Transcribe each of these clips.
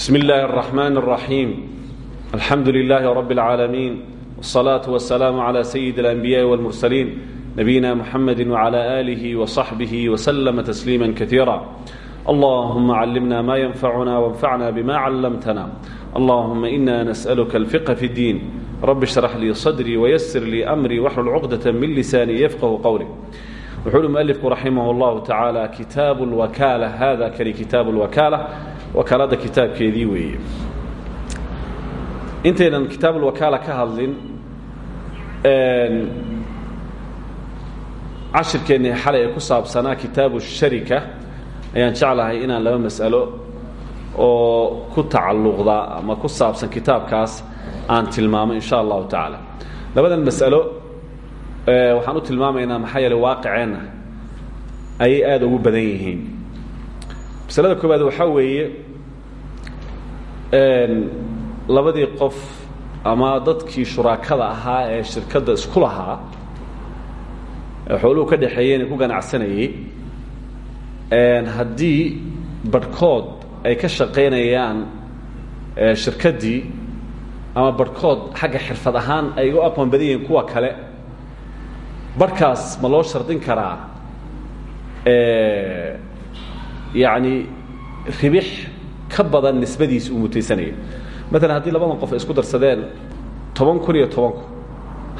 بسم الله الرحمن الرحيم الحمد لله رب العالمين والصلاة والسلام على سيد الأنبياء والمرسلين نبينا محمد وعلى آله وصحبه وسلم تسليما كثيرا اللهم علمنا ما ينفعنا وانفعنا بما علمتنا اللهم إنا نسألك الفقه في الدين رب اشرح لي صدري ويسر لي أمري واحلل عقدة من لساني يفقه قولي وحول المؤلف رحمه الله تعالى كتاب الوكالة هذا كلي كتاب الوكالة wakaalada kitaabkeedii weeye. Intaynan kitaab ulwakaala ka hadlin cashirkeennii xalay ee ku saabsanaa kitaabu sharika ayaan jeclahay inaan laba mas'alo oo ku tacalluqda ama ku saabsan kitaabkaas aan tilmaamo in sha allahu tacaala. Mas'alo waxaan u tilmaamaynaa maxaa yeeley waaqiceenna ayay ugu badan yihiin masalada koowaad waxaa weeye labadii qof ama dadkii shuraakada ahaa ee shirkadda isku lahaa ee xooluhu ka dhexeeyeen ee ku ganacsanayey haddii barhkood ay ka shaqaynayaan shirkaddii ama barhkood xagga xirfad ahaan ay u aqoon badan kuwa kale barhkaas ma loo shardin karaa yacni ribix ka badan nisbadiisa uu mutaysanaya maalan haddii labadan qof ay isku darsadeen toban kun iyo toban kun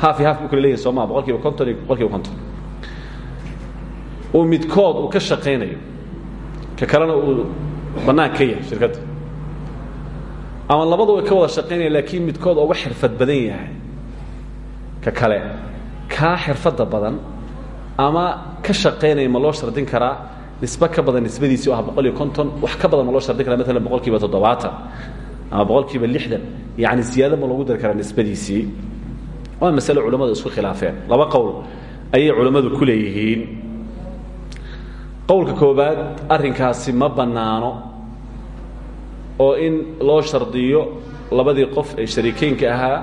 haaf iyo haaf bu kala leeyihiin soo maa boqol kiiba konton iyo boqol kiiba konton. Uu midkood uu ka shaqaynayo ka kalena uu bannaan ka yahay shirkadda. Ama labadu way ka wada shaqaynaya laakiin midkood uga xirfad badan yahay ka kale. Kaa xirfadda badan ama ka shaqaynaya ma loo shardin karaa nisbe ka badan nisbadiisii o ah boqol iyo konton wax ka badan ma loo shardin kara maalan boqol kiiba toddobaatan ama boqol kiiba lixdan. Yacni siyaada ma loogu dari karaa nisbadiisii. Waa masale culammadu isku khilaafeen. Laba qowl ayay culammadu ku leeyihiin. Qowlka koobaad arrinkaasi ma bannaano oo in loo shardiyo labadii qof ee shariikeynka ahaa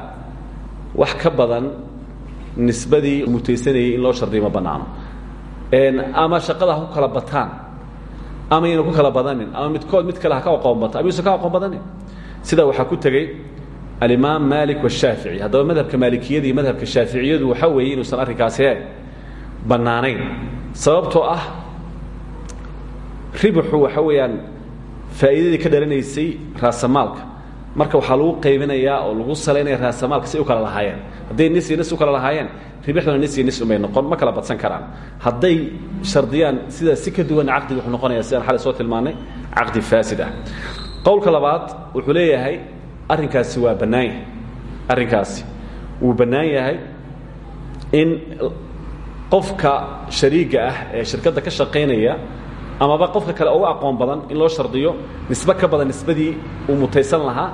wax ka badan nisbadii mutaysanayay in loo shardiyo ma bannaano ama shaqada ha ku kala bataan ama yayna ku kala badanin ama midkood mid kale ha ka aqoon ama yuusan ka aqoon badanin. Sidaa waxaa ku tegey alimaam malik washaafici haddaba madhabka maalikiyada madhabka shaaficiyadu waxaa weeye inuusan arrinkaasi bannaanayn. Sababtoo ah ribaxu waxa weeyaan faa'iidadii ka dhalanaysay raasamaalka marka waxaa lagu qaybinayaa oo lagu salaynaya raasamaalka si u kala lahaayeen. Hadday nis iyo nis u kala lahaayeen ribixduna nis iyo nis umay noqon ma kala badsan karaan. Hadday shardiyaan sidaa si ka duwan caqdiga wuxuu noqonaya sidaan xalay soo tilmaannay caqdi faasid ah qowlka labaad wuxuu leeyahay arrinkaasi waa bannaan yahay. Arrinkaasi wuu bannaan yahay in qofka shariiga ah ee shirkadda ka shaqaynaya amaba qofka kale uga aqoon badan in loo shardiyo nisbe ka badan nisbadii uu mutaysan lahaa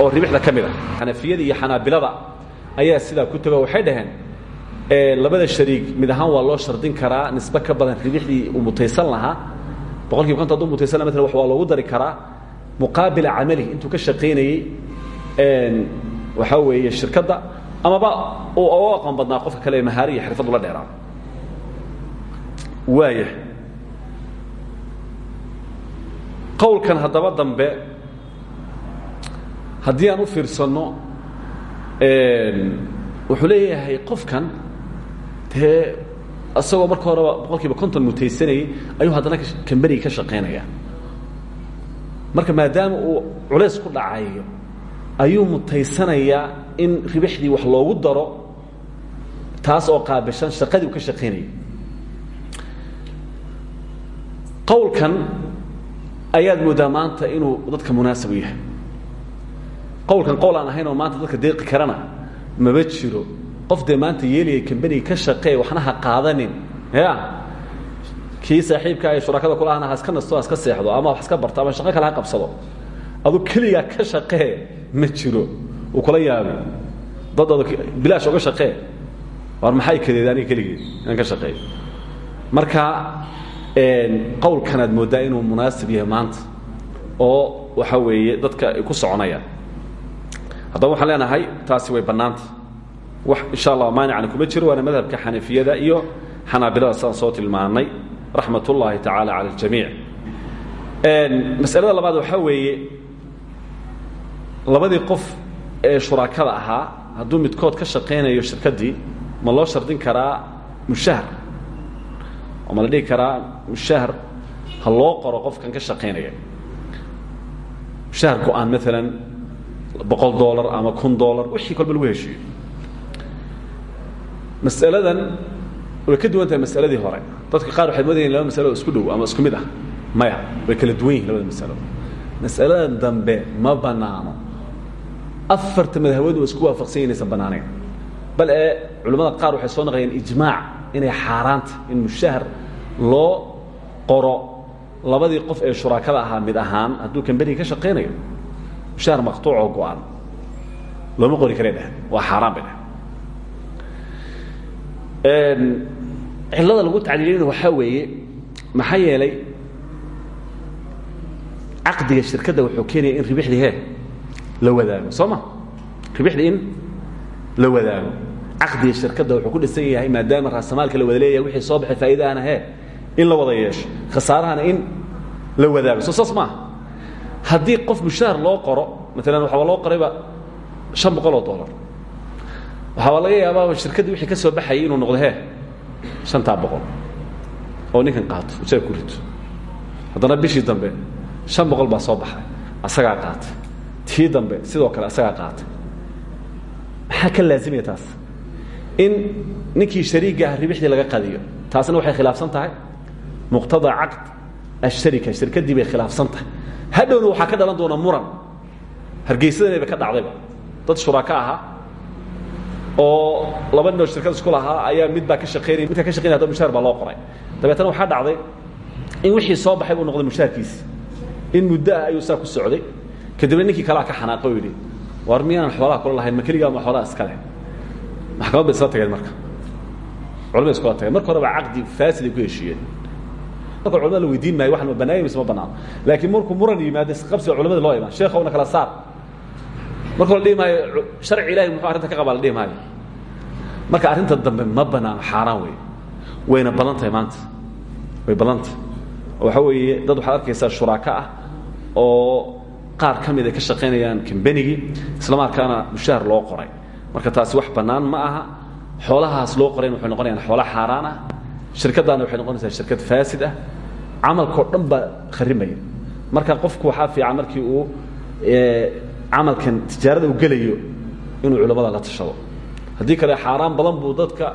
oo ribixda ka mid ah. Xanafiyada iyo xanaabilada ayaa sidaa ku tego waxay dhaheen labada shariig mid ahaan waa loo shardin karaa nisbe ka badan ribixdii uu mutaysan lahaa. Boqol kiiba konton haduu mutaysana maala wax waa loogu dari karaa. Muqaabila camalihi intuu ka shaqaynayey waxaa weeye shirkadda amaba uu uga aqoon badnaa qofka kale ee mahaari iyo xirfad ula dheeraa waaya qowlkan haddaba dambe haddii aan u fiirsanno wuxuu leeyahay qofkan dee isagoo marka horeba boqol kiiba konton mutaysanayey ayuu haddana kamberigi ka shaqaynaya marka maadaama uu culays ku dhacayo ayuu mutaysanayaa in ribixdii wax loogu daro taas oo qaabishan shaqadii uu ka shaqaynayay qowlkan ayaad moodaa maanta inuu dadka munaasib u yahay qowlkan qowl aan ahayn oo maanta dadka deeqi karana maba jiro. Qof dee maanta yeelaya kambaniga ka shaqee waxna ha qaadanin. Ya kii saaxiibka ee shurakada kulahana ha iska nasto ha iska seexdo ama wax iska barto ama shaqo kale ha qabsado. Adu keligaa ka shaqee ma jiro. Uu kula yaabi. Dad ad bilaash oga shaqee. War maxay kadeed aniga keligeed inaan ka shaqeeyo marka qowlkanaad mooddaa inuu munaasib yahay maanta oo waxa weeye dadka ay ku soconayaan haddaba waxaan leenahay taasi way bannaanta wax insha allah maanicana kuma jiro waana madhabka xanafiyada iyo xanaabilada sidaan soo tilmaanay raxmat ullaahi tacaala cala aljamiic. Masalada labaad waxaa weeye labadii qof ee shuraakada ahaa hadduu midkood ka shaqaynayo shirkaddii ma loo shardin karaa mushahar oo ma la dhihi karaa mushahar ha loo qoro qofkan ka shaqaynaya mushahar go'aan maalan boqol dollar ama kun dollar. Wixii kolba lagu heshiiyo masaladan way ka duwan tahay masaladii hore. Dadka qaar waxay moodayen laba masalo isku dhow ama isku mid ah. Maya way kala duwan yihiin labada masalo. Masaladan dambe ma banaano. Afarta madhabood waa isku waafaqsan yahin aysan banaanayn. Bal ee culimmada qaar waxay soo naqayeen ijmaac inay xaaraanta in mushahar loo qoro. Labadii qof ee shuraakada ahaa mid ahaan hadduu kambaniga ka shaqaynayo mushahar maqtuuc oo go-an. Looma qori karay dheh waa xaaraan bay dheh cillada lagu tacliilina waxaa weeye maxaa yeelay caqdiga shirkadda wuxuu keenaya in ribixdii he la wadaago soo ma? Ribixdii in la wadaago. Caqdiga shirkadda wuxuu ku dhisan yahay maadaama raasamaalka la wada leeyahay wixii soo baxay faa'iidahana he in la wada yeesho khasaarahana in la wadaago. Soo saas maaha haddii qof mushahar loo qoro maalan waxaaba loo qorayba shan boqol oo dollar. Waxaaba laga yaabaaba shirkaddii wixii ka soo baxayay inuu noqdo he shantaa boqol oo ninkan qaato isaga ku rito. Haddana bishii dambe shan boqol baa soo baxday asagaa qaatay. Tii dambe sidoo kale asagaa qaatay. Maxaa ka laazimaya taas? In ninkii shariiga ah ribixdii laga qadiyo taasna waxay khilaafsan tahay. Muqtada caqd asharika shirkaddii bay khilaafsan tahay hadhowna waxaa ka dhalan doona muran. Hargeysadanayba ka dhacdayba dad shuraka ahaa oo laba ninoo shirkad isku lahaa ayaa mid baa ka shaqaynaya midkaa ka shaqaynaya hada mushaar baa loo qoray. Dabeetana waxaa dhacday in wixii soo baxay buu noqday mushaarkiisi in muddo ah ayuu saa ku socday. Kadibna ninkii kalea ka xanaaqo o yidhi war miyaanan xoolaha kula lahayn? Ma keligaa ma xoolaha iska leh. Maxkamad bay isla tageen marka. Culamay iskula tageen. Marka hore baa caqdi faasiday ku heshiiyeen marka culamada la weydiin maayo waxan ma banaanya mise ma banaano laakiin markuu muran yimaado isqabsiga culamada loo imaan sheekhowna kala saar marka la dhihi maayo sharci ilahi muxuu arrinta ka qabaa la dhihi maayo marka arrinta dambe ma banaano xaaraan wey wayna badan tahay maanta way badan tahay oo waxaa weeye dad waxaad arkaysaa shuraako ah oo qaar ka mid ay ka shaqaynayaan kambanigii islamarkaana mushahar loo qoray marka taasi wax bannaan ma aha xoolahaas loo qorayn waxay noqonayaan xoola xaaraan ah shirkaddaana waxay noqonaysaa shirkad faasid ah camalkao dhan baa kharimaya. Marka qofku waxaa fiican markii uu camalkan tijaarada u gelayo inuu culamada la tashado. Haddii kale xaaraan badan buu dadka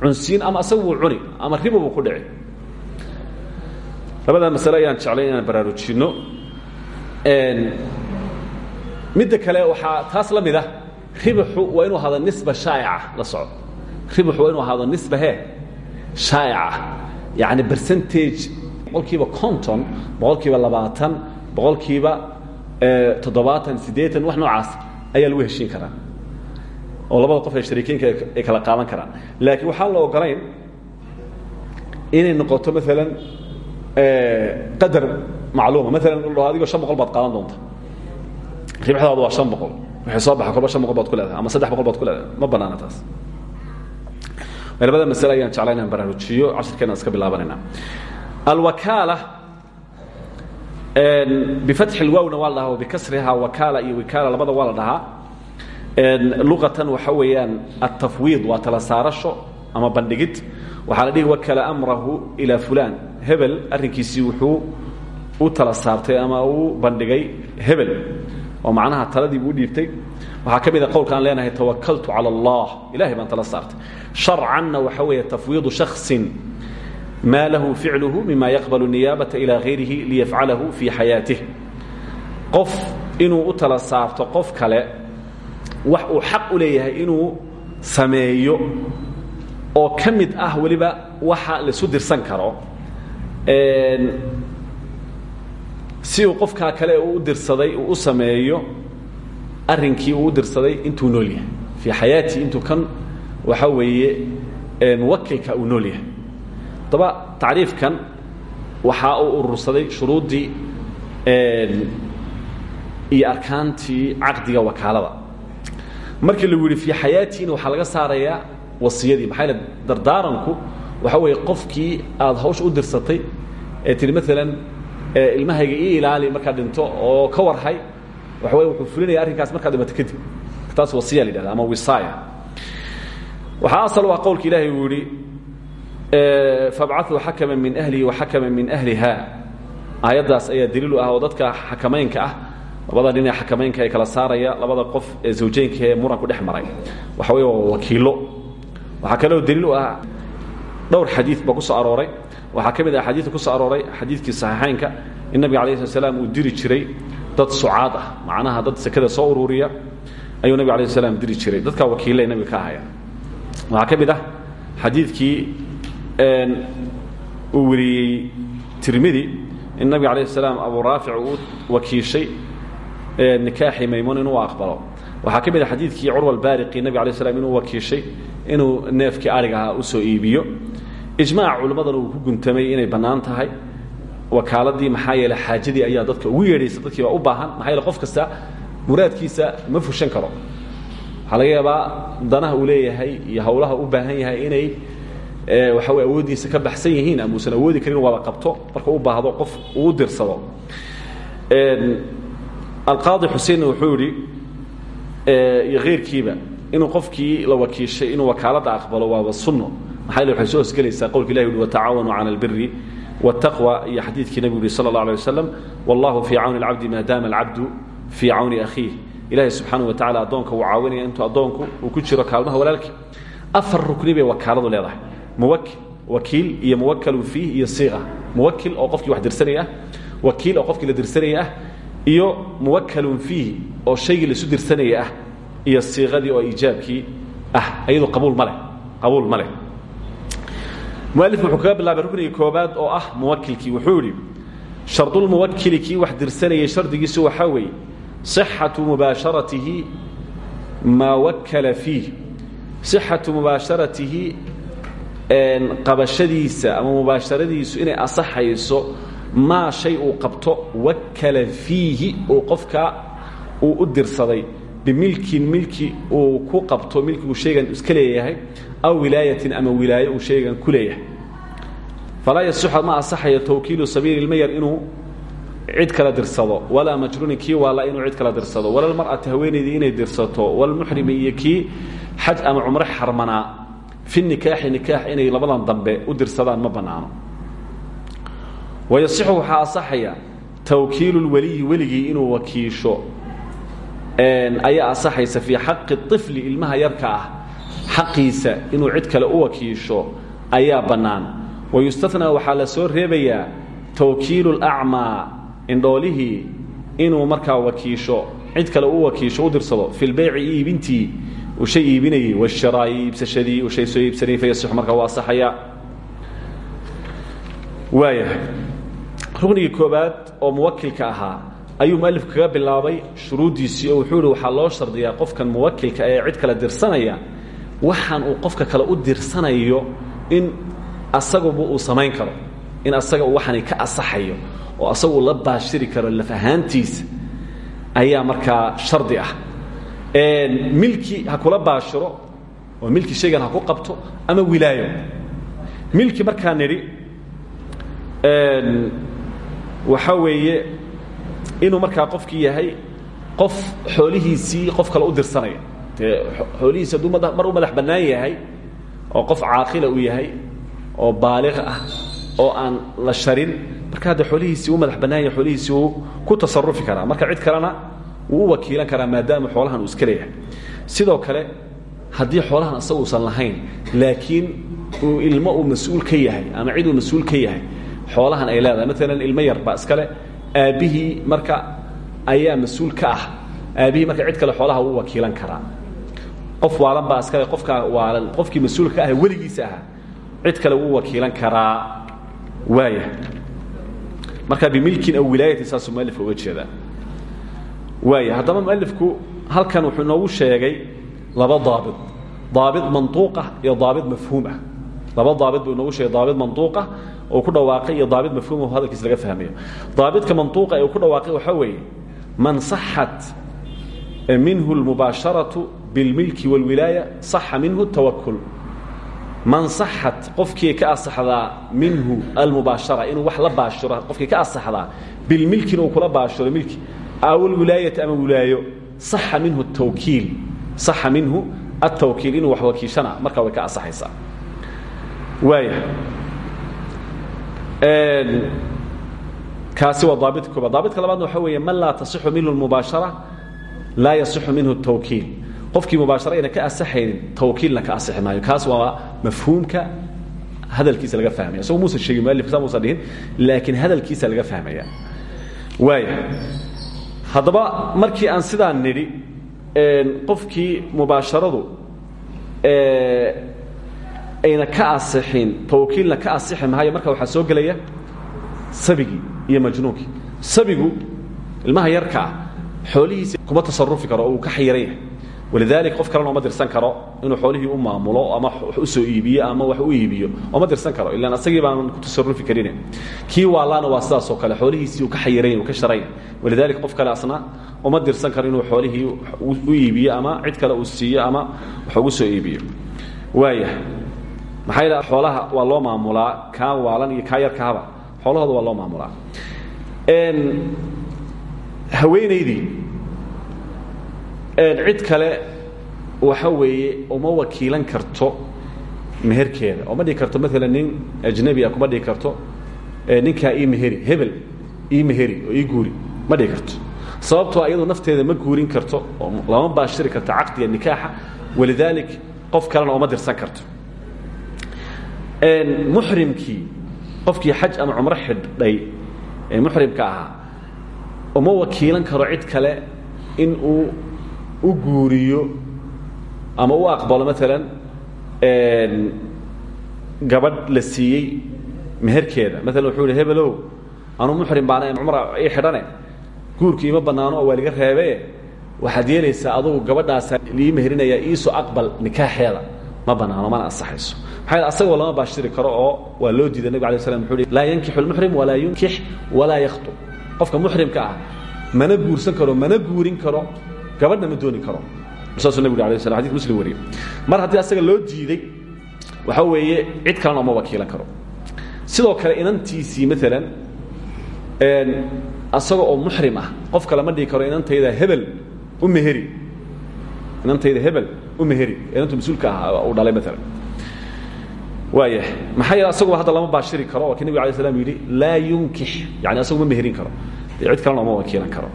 cunsiin ama asaga wuu cuni ama ribo buu ku dhici. Labadaa masale ayaan jeclay inaan baraarujinno. Midda kale waxaa taas la mid ah ribaxu waa inuu ahaado nisba shaa'ica la soco ribaxu waa inuu ahaado nisba he shaa'ica yacni percentage boqolkiiba conton boqolkiiba labaatan boqolkiiba toddobaatan siddeetan wax noocaas ayaa lagu heshiin karaa. Oo labada qof ee shariikeynka ay kala qaadan karaan. Laakiin waxaan la ogolayn inay noqoto maalan qadar macluuma. Maalan dho adigoo shan boqol baad qaadan doonta. Ribxdaadu waa shan boqol. Waxay soo baxa kolba shan boqol baad ku leedahay ama saddex boqol baad ku leedahay. Ma banaana taas labada masale ayaan jeclaa inaan baraarujiyo cashirkeena iska bilaabanayna alwakaala bifatxi lwawna waa la dhahaa bikasriha wakaala iyo wikaala labada waa la dhahaa. Luqatan waxa weeyaan altafwiid waa tala saarasho ama bandhigid. Waxaa la dhihi wakala amrahu ilaa fulaan. Hebel arrinkiisii wuxuu u tala saartay ama uu bandhigay hebel. Oo macnaha taladii buu u dhiibtay. Waxaa ka mid a qowlka aan leenahay tawakaltu cala allah. Ilahay baan tala saartay. Sharcanna waxa weeye tafwiidu shaksin ma lahu ficluhu mima yaqbal niyaabata ilى hayrihi liyafcalahu fii xayaatih qof inuu u tala saarto qof kale wax uu xaq u leeyahay inuu sameeyo oo ka mid ah weliba waxa laisu uu u dirsaday uu u sameeyo arrinkii uu u dirsaday intuu nool yahay fii xayaatii intuu kan waxa weeye muwakilka uu nool yahay daba tacriifkan waxaa uu urursaday shuruuddii iyo arkaantii caqdiga wakaalada. Markii lagu yidhi fii xayaatiina waxaa laga saarayaa wasiyadii. Maxaa yaele dardaaranku waxa weeye qofkii aad hawsha u dirsatay ee tihi maalan ilmahayga ii ilaali markaad dhinto oo ka warhay waxa wey wuxuu fulinaya arrinkaas markaad dhimato kadib. Taas wasiya la yidhahda ama wisaaya. Waxaa asal u ah qowlka ilaahay uu yidhi fabcaثuu xakama min ahlihi waxakama min ahliha. Aayaddaas ayaa daliil u ah oo dadka xakamaynka ah. Labada dhinac xakamaynka ay kala saaraya labada qof ee zawjaynka ee muranku dhex maray. Waxa wey waa wakiilo. Waxaa kaloo daliil u ah dhowr xadii ba ku soo arooray. Waxaa ka mid ah xadiidka ku soo arooray xadiidkii saxiixaynka in nabiga alayh slat slam uu diri jiray dad sucaad ah. Macnaha dad sekada soo ururiya ayuu nabig alayh slam diri jiray. Dadkaa wakiillay nabiga ka ahaya waxaa ka mid ah xadiidkii uu weriyey tirmidi in nabiga alayh salaam abu raafic uu wakiishay nikaaxi maymuun inuu aqbalo. Waxaa ka mid ah xadiidkii curwa albaariqi nabig alay slam inuu wakiishay inuu neefkii ariga ahaa u soo iibiyo. Ijmaaca culimmadana uu ku guntamay inay bannaan tahay. Wakaaladii maxaa yeele xaajadii ayaa dadka ugu yeedhaysa dadkii baa u baahan maxaa yeele qof kasta muraadkiisa ma fushan karo. Waxaa laga yaabaa danaha uu leeyahay iyo hawlaha u baahan yahay inay waxa wey awooddiisa ka baxsan yihiin ama uusan awoodi karin wada qabto marka u baahdo qof uu dirsado alqaadi xuseinna wuxuu yidhi iyo keyrkiiba inuu qofkii la wakiishay inuu wakaaladda aqbalo waaba sunno maxaa yele waxay soo hosgelaysaa qowlka ilahi uhi watacaawanuu cala albiri wاtaqwى iyo xadiidkii nebigu yihi salى اlه alيه waslm wallahu fii cawni اlcabdi maadaama alcabdu fii cawni akhiih ilahay subxaanaه wa tacala addoonka uu caawinaya intuu addoonku uu ku jiro kaalmaha walaalkii afar rukni bay wakaaladu leedahay muwakil wakiil iyo muwakalu fiih iyo siiqa muwakil oo qofkii wax dirsanaya wakiil oo qofkii la dirsanaya ah iyo muwakalun fiih oo shaygii laisu dirsanaya ah iyo siiqadii oo iijaabkii ah. Ayadoo qabuul ma leh qabuul ma leh. Mualif wuxuu kaga bilaabay rukniga koobaad oo ah muwakilkii wuxuu yidhi shardulmuwakili kii wax dirsanayay shardigiisu waxaa weeye صixatu mubaasharatihi maa wakala fiih. صixatu mubaasharatihi qabashadiisa ama mubaasharadiisu inay asaxayso maa shay uu qabto wakala fiihi uu qofka uu u dirsaday bimilkin milki uu ku qabto milkigu shaygan iska leeyahay aw wilaayatin ama wilaayo uu shaygan ku leeyahay. Falaa yasixu ma asaxayo tawkiilu sabiili lmayar inuu cid kala dirsado walaa majruunin kii waala inuu cid kala dirsado wala lmar'ati haweenaydii inay dirsato walmuxrimi iyo kii xaj ama cumro xarmanaa fi nikaaxi nikaax inay labadan dambe u dirsadaan ma bannaano. Wayasixu waxaa asaxaya tawkiilu lweliyi weligii inuu wakiisho ayaa asaxaysa fii xaqi طifli ilmaha yarka ah inuu cid kale u wakiisho ayaa bannaan. Wayustatnaa waxaa la soo reebayaa tawkiilu اlacmaa indhoolihii inuu markaa wakiisho cid kale u wakiisho u dirsado fi lbeyci iibintii uu shay iibinayey washiraayi iibsashadii uu shay soo iibsanayay fayasixu markaa waa asaxayaa waayahay ruknigii koobaad oo muwakilka ahaa ayuu mualifku kaga bilaabay shuruuddiisii oo waxaa loo shardiyaa qofkan muwakilka ee cid kale dirsanaya. Waxaan uu qofka kale u dirsanayo in asaguba uu samayn karo in asaga uu ka asaxayo oo asagu la baashiri karo laf ayaa markaa shardi ah milki ha kula baashiro oo milki shaygan ha ku qabto ama wilaayo. Milki markaa nidhi waxaa weeye inuu markaa qofkii yahay qof xoolihiisii qof kale u dirsanaya. Dee xoolihiisi hadduu mar u madax bannaan yahay oo qof caaqila uu yahay oo baaliq ah oo aan la sharin marka hadda xoolihiisii u madax bannaan yahay xoolihiisii uu ku tasarufi karaa. Marka cid kalena wuu u wakiilan karaa maadaama xoolahan uu iska leeyahay. Sidoo kale haddii xoolahan asaga uusan lahayn laakiin uu ilmo uu mas'uul ka yahay ama cid uu mas'uul ka yahay xoolahan ay leedahay. Maalan ilmo yar baa iskale aabbihii marka ayaa mas'uul ka ah. Aabbihii marka cid kale xoolaha wuu wakiilan karaa. Qof waalan baa iskale qofkaa waalan qofkii mas'uulka ah weligiisa ahaa cid kale wuu wakiilan karaa. Waaya marka bimilkin aw wilaayatin saasuu mualifka uga jeedaa waaya haddaba mualifku halkan wuxuu inoogu sheegay laba daabit daabit mantuuqah iyo daabit mafhuumah laba daabit buu inoogu sheegay daabit mantuuqah oo ku dhawaaqay iyo daabit mafhuum oo hadalkiisa laga fahmayo daabitka mantuuqa ee uu ku dhawaaqay waxaa weeye man saxat minhu اlmubaasharaةu biاlmilki wاlwilaaya صaxa minhu الtawakul man saxat qofkii ka asaxdaa minhu almubaashara inuu wax la baashiro qofkii ka asaxdaa bilmilki inuu kula baashiro milki aw alwilaayati ama wilaayo saxa minhu tawkiil saxa minhu atawkiil inuu wax wakiishana markaa way ka asaxaysaa waaya kaasi waa daabidka koobaad daabidka labaadna waxa weeye man laa tasixu minhu lmubaashara laa yasixu minhu tawkiil qofkii mubaashara ayna ka asaxaynin tawkiilna ka asixi maayo kaas waa mafhuumka hadalkiisa laga fahmaya isagoo muusan sheegin mualifka saa muusan dhihin laakiin hadalkiisa laga fahmaya waaya haddaba markii aan sidaa nidhi qofkii mubaasharadu ayna ka asixin tawkiilna ka asixi maayo marka waxaa soo gelaya sabigii iyo majnuunkii sabigu ilmaha yarka ah kuma tasarufi karo oo ka xayiran walidaalika qof kalena oma dirsan karo inuu xoolihii u maamulo ama wax u soo iibiyo ama wax u iibiyo oma dirsan karo ilaan asagii baan ku tasarufi karin kii waalaana waa sidaas oo kale xoolihiisii uu ka xayiran uu ka sharan yahay walidaalika qof kale asna uma dirsan karo inuu xoolihii u iibiyo ama cid kale uu siiyo ama wax ugu soo iibiyo waaya maxaa yidhaha xoolaha waa loo maamulaa kaa waalan iyo kaa yarkaaba xoolahooda waa loo maamulaa haweenaydii cid kale waxa weeye uma wakiilan karto meherkeeda oo ma dhihi karto maala nin ajnabi a kuma dhihi karto. Ninkaa ii meheri hebel ii meheri oo ii guuri ma dhihi karto. Sababtoo iyadu nafteeda ma guurin karto oo lama baashiri karto caqdiga nikaaxa. Walidaalik qof kalena ooma dirsan karto. Muxrimkii qofkii xaj ama cumro xidhay muxrimka ahaa uma wakiilan karo cid kale in uu u guuriyo ama u aqbalo maalan gabadh la siiyey meherkeeda. Maalan wuxuu ihi hebelow anuu muxrim baana cumra ii xidhane. Guurkii ima bannaano oo waa liga reebee waxaad yeelaysaa adugu gabadhaasa lii meherinayaa iisoo aqbal nikaaxeeda. Ma bannaano mana ansaxayso. Maxaa asagoo lama baashiri karo oo waa loo diiday. Nabig alay slam wuxuu hi laa yankixu lmuxrim walaa yunkix walaa yakhtu. Qofka muxrimka ah mana guursan karo mana guurin karo gabadhna ma dooni karo. Saasuu nabig alay slam xadis muslim wariye mar haddii asaga loo diiday waxa weeye cid kalena uma wakiilan karo. Sidoo kale inantiisii maalan asaga oo muxrim ah qof kale ma dhihi karo inantayda hebel u meheri. Inantayda hebel u meheri. Inantu mas'uulka ah uu dhalay maalan waaya maxaa yeele asaguba hadda lama baashiri karo waa kii nabig alay slam yidhi laa yunkix yani asagu ma meherin karo. Cid kalena uma wakiilan karo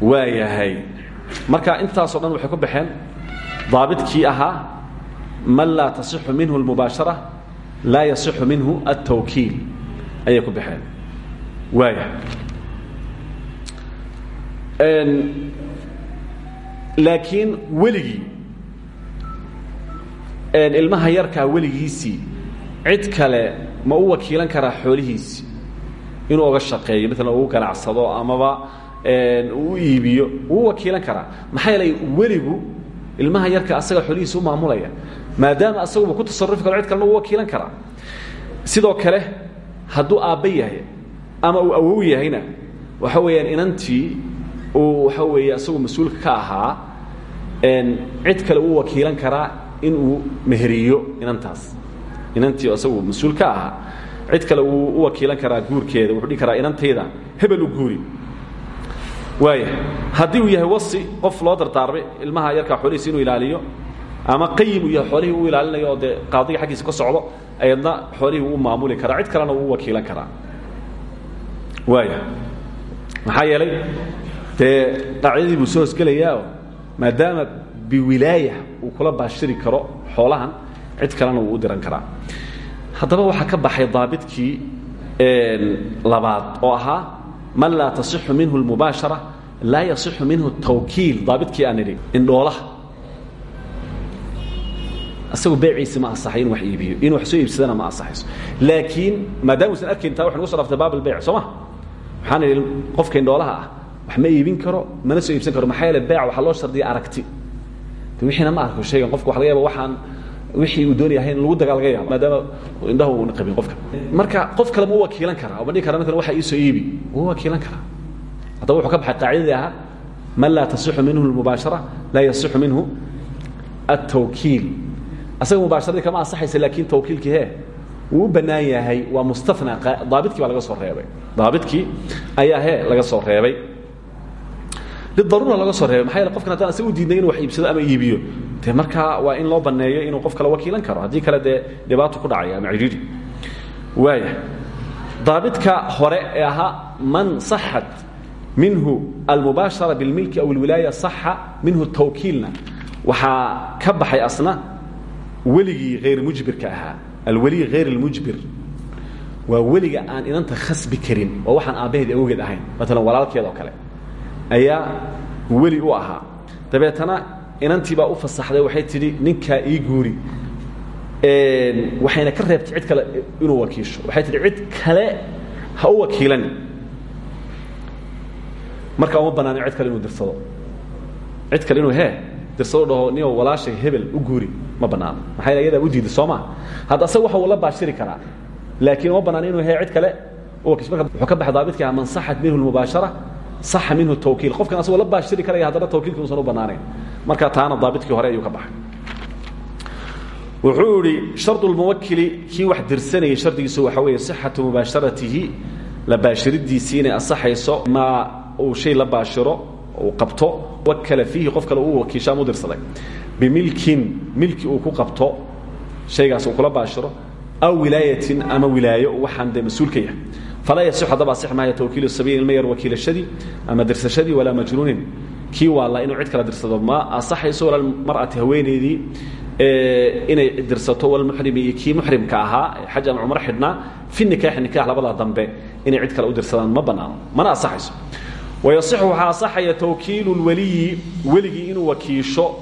waayahay marka intaasoo dhan waxay ku baxeen daabidkii ahaa man laa tasixu minhu اlmubaashara laa yasixu minhu altawkiil ayay ku baxeen. Waaya laakiin weligii ilmaha yarkaa weligiisii cid kale ma u wakiilan karaa xoolihiisii inuu oga shaqeeyo maalan ugu ganacsado amaba uu iibiyo wuu wakiilan karaa maxaa yeelay weligu ilmaha yarka asaga xoolihiisa u maamulaya maadaama asaguba ku tasarufi karo cid kalena u wakiilan karaa sidoo kale hadduu aabba yahay ama uu awow yahayna waxa weeyaan inantii uu waxa weeye asagu mas'uulka ka ahaa cid kale uu wakiilan karaa in uu meheriyo inantaas. Inantii asagu mas'uul ka ahaa cid kale wuu u wakiilan karaa guurkeeda wuxuu dhihi karaa inantayda hebel u guuri waaya haddii uu yahay wasi qof loo dardaarmay ilmaha yarkaa xoolihiisa inuu ilaaliyo ama qayim uu yahay xoolihii uu ilaalinayo oo dee qaadiga xaggiisa ka socdo ayadna xoolihii uu maamuli karaa cid kalena uu wakiilan karaa. Waaya maxaa yeelay dee qaacidadii buu soo hosgelayaa maadaama biwilaaya uu kula baashiri karo xoolahan cid kalena wuu u diran karaa. Haddaba waxaa ka baxay daabidkii labaad oo ahaa man laa tasixu minhu اlmubaashara laa yasixu minhu tawkiil daabidkii aan idhi indhoolaha isagu beeciisi ma asaxay inu wax iibiyo inuu wax soo iibsadana ma asaxayso laakiin maadaama usan arkayn taa waxay nugu so dhaftay baab albayc soo ma? Waxaan idhi qofka indhoolaha ah wax ma iibin karo mana soo iibsan karo maxaa yeele beec waxaa loo shardiya aragti. De wixiina ma arko shaygan qofka waxa laga yaaba waxaan wixii uu doonaya in lagu dagaa laga yaabo maadaama indhaha uuna qabin qofka. Marka qof kale ma u wakiilan karaa oo ma dhihi kara maalan waxa iisoo iibi wuu wakiilan karaa. Haddaba wuxuu ka baxay qaacidadii ahaa man laa tasixu minhu اlmubaashara laa yasixu minhu altawkiil asaga mubaasharadii kama ansaxaysa laakiin tawkiilkii he wuu u bannaan yahay waa mustana daabidkii baa laga soo reebay. Daabidkii ayaa he laga soo reebay. Lidaruura laga soo reebay. Maxaa yeele qofkan haddaan asaga u diidnay inu wax iibsado ama iibiyo dee markaa waa in loo banneeyo inuu qof kale wakiilan karo haddii kale dee dhibaato ku dhacaya ama cidhiidhi waaya daabidka hore ee ahaa man صaxat minhu almubaashara biاlmilki aw اlwilaaya صaxa minhu tawkiilna waxaa ka baxay asna weligii hayr mujbirka ahaa alweli hayr اlmujbir waa weliga aan inanta khasbi karin oo waxaan aabbaheed awgeed ahayn maalan walaalkeed oo kale ayaa weli u ahaa dabeetana inantii baa u fasaxday waxay tidhi ninkaa ii guuri. Waxayna ka reebtay cid kale inuu wakiisho. Waxay tihi cid kale ha u wakiilani. Markaa uma banaana cid kale inuu dirsado. Cid kale inuu he dirsado dhaho nio walaashay hebel u guuri. Ma banaano. Maxaa yeel ayadaa u diiday soo maa hadda waxa uu la baashiri karaa laakiin uma banaana inuu he cid kale u wakiisho. Wuxuu ka baxay daabidkii man saxat minhu lmubaashara saxa minhu tawkiil. Qofkan asagoo la baashiri karaya haddana tawkiilki usan u banaanayn marka taana daabidkii hore ayuu ka baxay. Wuxuu idhi shardu lmuwakili kii wax dirsanayay shardigiisu waxaa weeye sixatu mubaasharatihi la baashiridiisii inay asaxayso maa uu shay la baashiro uu qabto wakala fiihi qof kale uu wakiisho ama u dirsaday. Bimilkin milki uu ku qabto shaygaas uu kula baashiro aw wilaayatin ama wilaayo waxaan dee mas'uulka yahay falaa yasix haddaba asix maayo tawkiilu sabiil ilma yar wakiilashadii ama dirsashadii walaa majnuunin kii waalla inuu cid kala dirsado ma asaxayso walaa mar'ati haweeneydii inay dirsato walmuxrimi iyo kii muxrimka ahaa xaj ama cumro xidhnaa fi nikaaxi nikax labada dambe inay cid kale u dirsadaan ma banaano mana asaxayso wayasixu waxaa asaxaya tawkiilu lwaliyi weligii inuu wakiisho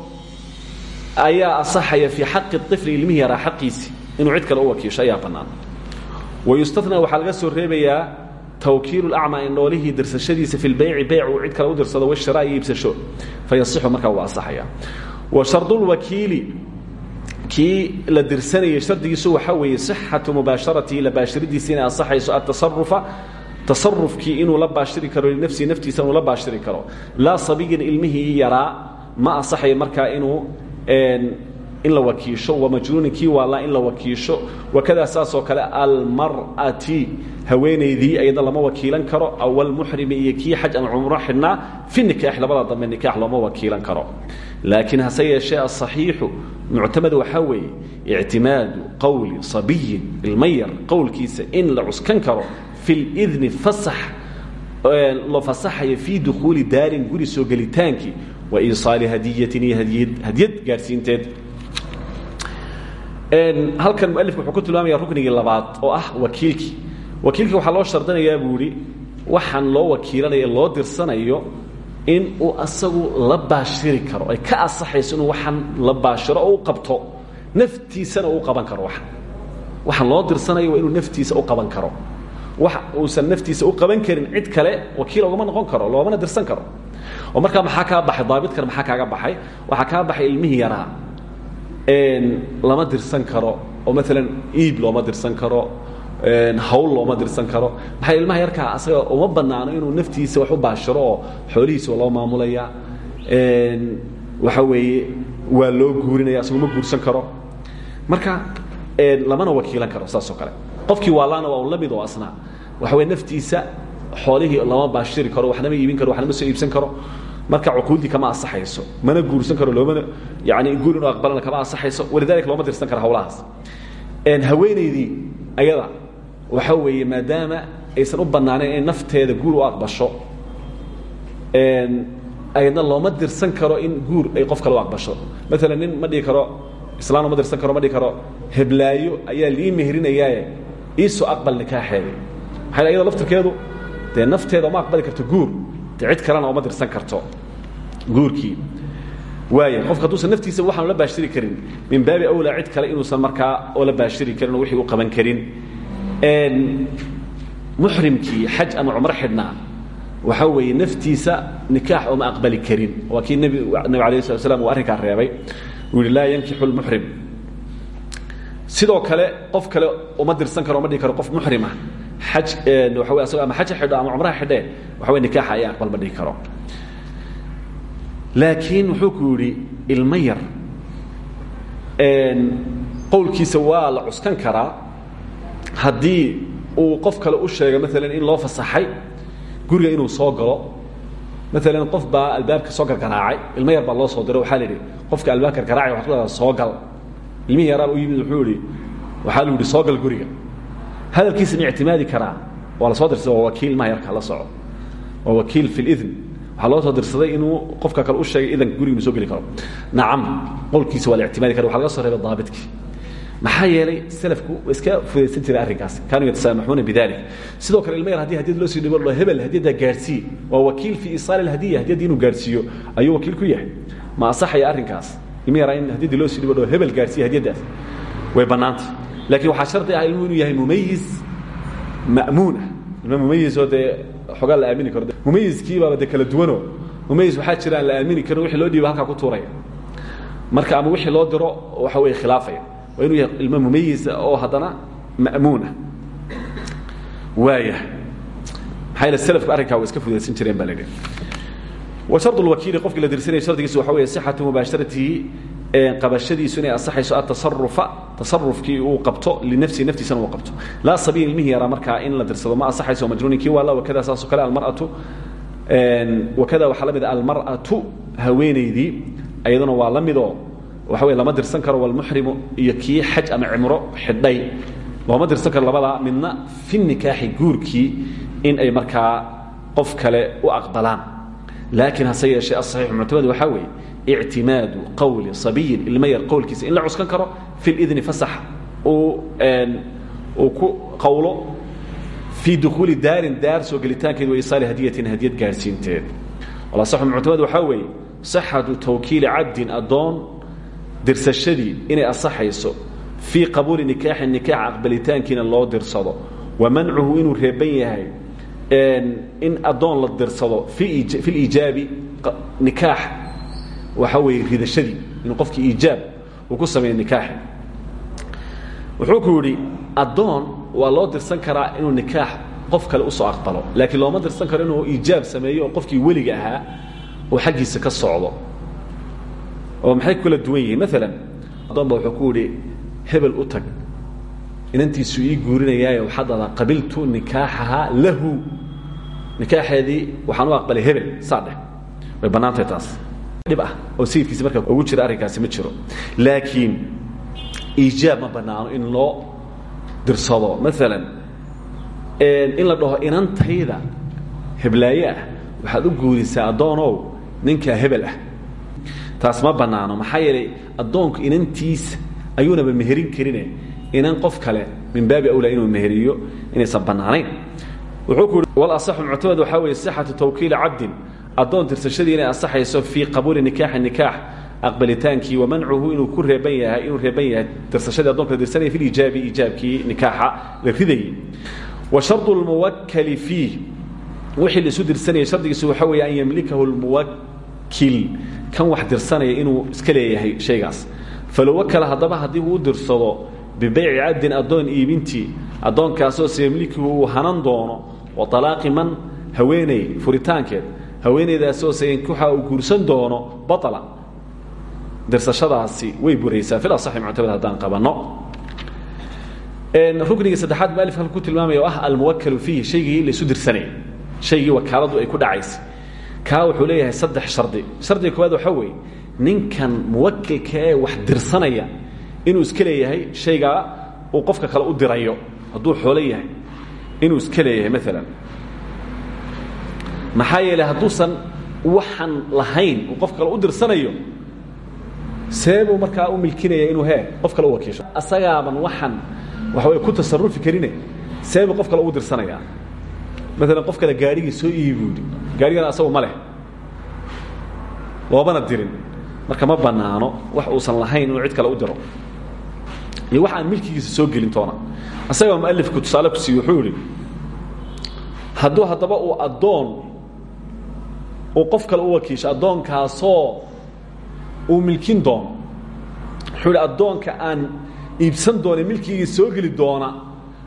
ayaa asaxaya fii xaqi طifli ilmihi yaraa xaqiisi inuu cid kale u wakiisho ayaa bannaan wayustatna waxaa laga soo reebayaa tawkiilu lacmaa indhoolihii dirsashadiisa fi lbayci beyc uu cid kale u dirsado washira iyo iibsasho fayasixu markaa waa asaxaya wa shardulwakiili kii la dirsanayay shardigiisu waxaa weeye sixatu mubaasharatihi la baashiridiisa inay asaxayso atasarufa tasarufkii inuu la baashiri karo linafsihi naftiisa inuu la baashiri karo. Laa sabiyin ilmihii yaraa ma asaxayo markaa inuu in la wakiisho wamajnuunin kii waallaa in la wakiisho. Wakadaa saasoo kale almar'ati haweenaydii ayada lama wakiilan karo. Aw almuxrimi iyo kii xaj ama cumro xidhnaa fi nikaax labada dambe nikaax looma wakiilan karo. Laakiin hase yeeshee asaxiixu muctamad waxaa weeye ictimaadu qowli sabiyin ilmayar qowlkiisa in la cuskan karo fi lidni fasax loo fasaxayo fii dukhuuli daarin guri soo gelitaankii wa iisaali hadiyatin iyo hadiyad gaadhsiinteed halkan mualifku wuxuu ku tilmaamaya ruknigii labaad oo ah wakiilkii. Wakiilkii waxaa loo shardinayaa buu idhi loo wakiilanayo loo dirsanayo in uu asagu la baashiri karo. Ay ka asaxayso inuu la baashiro oo qabto. Naftiisana uu qaban karo waxan waxaan loo dirsanayo inuu naftiisa u qaban karo. Wax uusan naftiisa u qaban karin cid kale wakiil ogama noqon karo loomana dirsan karo. Oo markaa maxaa kaa baxay? Daabitkan maxaa kaaga baxay? Waxaa kaa baxay ilmihii yaraa lama dirsan karo. Oo maalan iib looma dirsan karo. Hawl looma dirsan karo. Maxaa ilmaha yarkaa asaga uma banaano inuu naftiisa wax u baashiro oo xoolihiisa waa loo maamulaya. Waxa weeye waa loo guurinaya asagu ma guursan karo. Marka lamana wakiilan karo saasoo kale. Qofkii waalaana waa un la mid oo asna. Waxa weye naftiisa xoolihii lama baashiri karo waxna ma iibin karo waxna ma soo iibsan karo marka cuquuddii kama asaxayso mana guursan karo loomana yani guur inuu aqbalana kama asaxayso. Walidalika looma dirsan karo hawlahaas. Haweenaydii ayada waxa weeye maadaama aysan u banaanayn inay nafteeda guur u aqbasho ayadna looma dirsan karo in guur ay qof kale u aqbasho. Maalan nin ma dhihi karo islaan uma dirsan karo ma dhihi karo heblaayo ayaa lii meherinayaaye iisoo aqbal nikaaxeedi maxaa ayada laftirkeedu dee nafteeda uma aqbali karto guur dee cid kalena uma dirsan karto. Guurkii waaya qofka hadduusan naftiisa waxaanu la baashiri karin. Min baabi awlaa cid kale inuusan markaa oo la baashiri karin oo wixii u qaban karin. Muxrimkii xaj ama cumro xidhnaa waxaa weeye naftiisa nikaax ooma aqbali karin. Waa kii nbi nabig alayh slat slam uu arrinkaa reebay. Uu yihi laa yankixu lmuxrim sidoo kale qof kale uma dirsan karo oma dhihi karo qof muxrima asagoo ama xaja xidho ama cumraha xidhee waxa wey nikaaxa ayaa aqbal ma dhihi karo. Laakiin wuxuu ku yidhi ilmo yar. Qowlkiisa waa la cuskan karaa. Haddii uu qof kale u sheego maalan in loo fasaxay guriga inuu soo galo maalan qof baa albaabka soo gargaraacay ilmo yar baa loo soo diray waxaa la idhi qofka albaabka gargaraacay ku soo gal. Ilmihii yaraa u yimid wuxuu ihi waxaa lu yidhi soo gal guriga hadalkiisa ma ictimaadi karaa? Waa la soo dirsaday wakiil ilmaha yarka la soco. Waa wakiil fi lidn waxaa loo soo dirsaday inuu qofka kale u sheegay idanka guriga soo geli karo. Nacam qowlkiisa waa la kara waxa laga soo reebay daabidkii maxaa yeelay salafku wa iska fudaysan jiray arrinkaas. Kaanuu yatasaamaxuuna bidalik. Sidoo kale ilma yar haddii loo sii dhibo lo hebel hadiyaddaa gaadhsii waa wakiil fii isaali lhadiya hadiyaddii inuu gaadhsiiyo ayuu wakiil ku yahay. Ma asaxaya arrinkaas? Ilma yaraa in hadiyaddii loo sii dhibo lo hebel gaadhsiiya hadiyaddaas way bannaantay laakiin waxaa shardi ah ilmuhu inuu yahay mumayis ma'muun ah. Ilma mumayisoo dee xogaa la aamini karo. Mumayiskii baaba dee kala duwanoo mumayis waxaa jira aan la aamini karin wixii loo dhiiba halkaa ku tuuraya. Marka ama wixii loo diro waxa weeye khilaafaya. Waa inuu yahay ilmo mumayisa oo haddana ma'muun ah. Waaya maxaa yeele selafku arrinkaa waa iska fudaysan jireen baa la yidhi. Wa shardu lwakiili qofkii la dirsanaya shardigiisu waxa weeye sixatu mubaasharatihi qabashadiisu inay asaxayso atasarufa tasarufkii uu qabto linafsihi naftiisana uu qabto. Laa sabiin ilmihii yaraa markaa in la dirsado ma asaxayso majnuuninkii waala wakada saasoo kale almar'atu wakada waxaa la mid almar'atu haweenaydii ayaduna waa la midoo waxa wey lama dirsan karo walmuxrimu iyo kii xaj ama cimro xidhay. Looma dirsan karo labadaa midna fi nikaaxi guurkii in ay markaa qof kale u aqbalaan. Laakiin hase yeeshee asaxiixu muctamad waxaa weeye ictimaadu qowli sabiyin ilma yar qowlkiisa in la cuskan karo fi lidni fasax uu ku qowlo fii dukuuli daarin daar soo gelitaankeed wa isaali hadiyatin hadiyad gaadhsiinteed muctamad waxaa weeye saxatu tawkiili cabdin addoon dirsashadii inay asaxayso fii qabuuli nikaaxi nikaax aqbalitaankiina loo dirsado wa mancuhu inuu reeban yahay in addoon la dirsado fi liijaabi nikaax waxa weeye ridashadii inuu qofkii iijaab uu ku sameeyo nikaaxi. Wuxuu ku yidhi addoon waa loo dirsan karaa inuu nikaax qof kale u soo aqbalo laakiin looma dirsan karo inuu iijaab sameeyo oo qofkii weliga ahaa oo xaggiisa ka socdo. Oo maxay ku kala duwan yihiin? Maalan addoon ba wuxuu ku yidhi hebel u tag inantiisu ii guurinayaayo waxaa dhahdaa qabiltu nikaaxahaa lahu. Nikaaxeedii waxaan u aqbalay hebel saa dheh. Way bannaantahay taas dhib ah oo sayidkiisi markaa ugu jira arrinkaasi ma jiro. Laakiin iijaab ma bannaano in loo dirsado. Maalan in la dhaho inantayda heblaaye ah waxaad u guurisaa addoonow ninkaa hebel ah. Taas ma bannaano maxaa yeelay addoonku inantiisa ayuunaba meherin karine inan qof kale min baabi awlaa inuu meheriyo inaysan bannaanayn wuxuu ku yidhi wal asaxu muctamad waxaa weeye sixatu tawkiili cabdin addoon tirsashadii inay asaxayso fii qabuuli nikaaxi nikaax aqbalitaankii wa mancuhu inuu ku reeban yahay inuu reeban yahay tirsashadii addoonka la dirsanaya fi lijaabi iijaabkii nikaaxa la ridayey wa shardu lmuwakali fiih wixii la isu dirsanayay shardigiisu waxaa weeye an yamlikahu lmuwakil kan wax dirsanaya inuu iska leeyahay shaygaas. Falow wakala haddaba haddii uu dirsado bibeyci cabdin addoon iibintii addoonkaasoo sayamlikihu uu hanan doono wa alaaqi man haweeney furitaankeed haweeneydaasoo sayankuxa uu guursan doono baala dirsashadaasi way buraysaa. Fil asaxi muctamad haddaan qabanno. Ruknigii saddexaad mualif halku ku tilmaamaya oo ah almuwakalu fiihi. Shaygii laysu dirsanayay shaygii wakaaladu ay ku dhacaysay kaa wuxuu leeyahay saddex shardi. Shardiga koowaad waxaa weeye ninkan muwakilka ee wax dirsanaya inuu iska leeyahay shaygaa uu qofka kale u dirayo. Hadduu xoolo yahay inuu iska leeyahay maalan maxaa yeeley hadduusan waxan lahayn uu qof kale u dirsanayo seebuu markaa u milkinaya inuu he qof kale u wakiisho. Asagaaban waxan waxa way ku tasarufi karine seebuu qof kale ugu dirsanayaa. Maalan qof kale gaarhigii soo iibi buudi gaarhigana asagu ma leh. Loobana dirin. Marka ma bannaano wax uusan lahayn inuu cid kale u diro. Iyo wax aan milkigiisa soo gelin toona. Asagao mualifku tusaale ku siiye wuxuu yidhi hadduu haddaba uu addoon uu qof kale u wakiisho addoonkaasoo uu milkin doono. Wuxuu addoonka aan iibsan doona milkigii soo geli doona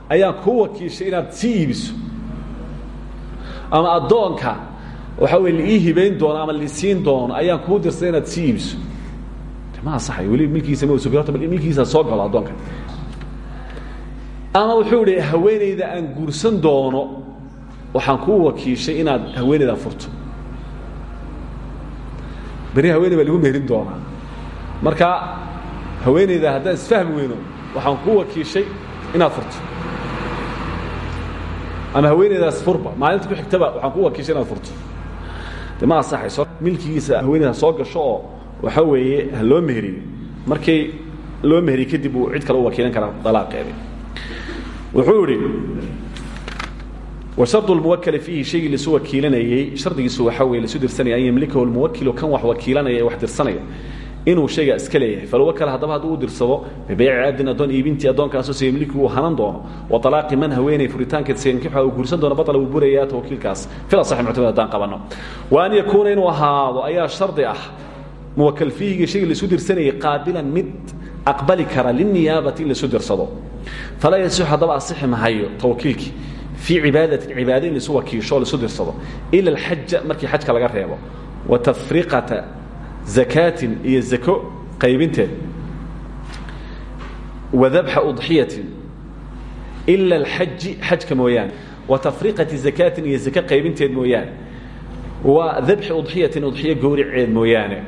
ayaan kuu wakiishay inaad sii ama addoonka waxaa wey laii hibayn doono ama lisiin doono ayaan kuu dirsaday inaad sii iibiso. Ma asaxayo milkiisa ma sugin horta bal milkiisa soo galo addoonka. Ama wuxuu idhi haweenayda aan guursan doono waxaan kuu wakiishay inaad haweenaydaa furto beri haweeney baa lagu meherin doonaa. Marka haweenayda haddaan isfahmi weyno waxaan kuu wakiishay inaad furto. Ama haweenaydaas furba maalinta ku xigtaba waxaan kuu wakiishay inaad furto. De ma asaxayso milkigiisa haweenayda soo gasho oo waxa weeye ha loo meheriyo markii loo meheriy kadib uu cid kale u wakiilan karaa dalaaqeedi wuxuu idhi washardu lmuwakali fiihi shaygii lasu wakiilanayey shardigiisu waxaa weye lasu dirsanaya an yamlikahu lmuwakilu kan wax wakiilanaya ee wax dirsanaya. Inuu shaygaa iska leeyahay. Falow wakala haddaba hadduu u dirsado bibeyci addin addoon iibintii addoonkaasoo sayamliku uu hanan doono. Wa alaaqi man haweenay furitaankeed sayankixuha uu guursan doono batala uu burayaa tawkiilkaas fil asaxi muctamad haddaan qabanno wa an yakuuna inuu ahaado ayaa shardi ah muwakal fiihigii shaygii lasu dirsanayay qaabilan mid aqbali kara liniyaabati in lasu dirsado. Falaa yasixu haddaba asixi mahayo tawkiilkii fii cibaadatin cibaado in laisu wakiisho laisu dirsado ila alxaja markii xajka laga reebo wa tafriqata zakaatin iyo zako qaybinteed wa dabxa udxiyatin ila alxaji xajka mooyaane wa tafriqati zakaatin iyo zako qaybinteed mooyaane wa dabxi udxiyatin udxiyo gowriceed mooyaane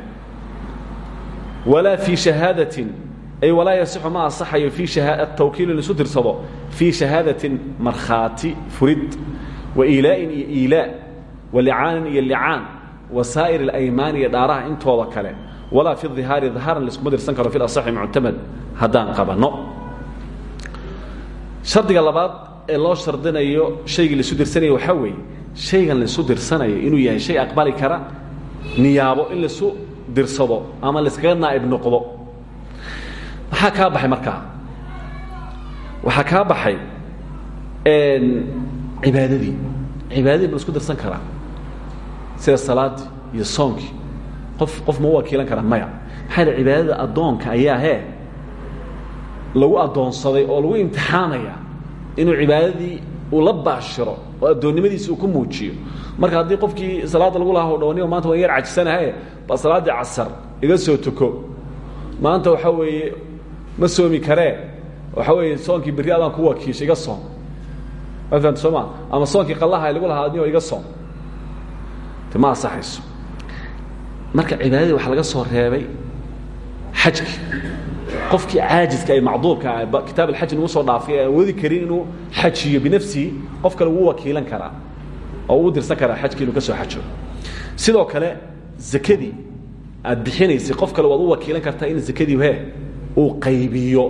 walaa fii shahaadatin ay walaa yasixu ma asaxayo fii tawkiil in isu dirsado. Fii shahaadatin markhaati furid wa iilaain iyo wa licaanin iyo wa saa'ir اlaymaan iyo dhaaraha intooda kale. Walaa fi ihaari dhaaran laiskuma dirsan karo fi aصaxi muctamad haddaan qabanno. Shardiga labaad ee loo shardinayo shaygii laisu dirsanaya waxaa weeye shaygan laisu dirsanayo inuu yahay shay aqbali kara niyaabo in laisu dirsado ama laiskaga naa'ib noqdo maxaa kaa baxay markaa waxaa kaa baxay cibaadadii. Cibaadadii ma isku dirsan karaa. Sida salaadii iyo soonkii qof qof ma u wakiilan karaa maya. Maxaa yidhi cibaadada addoonka ayaa hee lagu addoonsaday oo lagu imtixaamaya inuu cibaadadii uu la baashiro oo addoonnimadiisi uu ku muujiyo. Marka haddii qofkii salaadda lagu lahaa o dhawaniyo maanta waan yar cajisanahaye ba salaaddii casar iga soo tuko. Maanta waxaa weeye ma soomi karee waxa weeye soonkii berri adaan ku wakiisha iga soom ma fahamta soo ma ama soonkii qallaha lagu lahaa adniyo iga soom te ma asaxayso marka cibaadadii waxaa laga soo reebay xajki qofkii caajiska ee macduubka ah kitaab alxaj nagu soo dhaafay awoodi karin inuu xajiyo binafsihi qof kale wuu wakiilan karaa oo uu dirsan karaa xajki inuu ka soo xajo. Sidoo kale zakadii aad bixinaysay qof kale waad u wakiilan kartaa in zakadii he uu qaybiyo.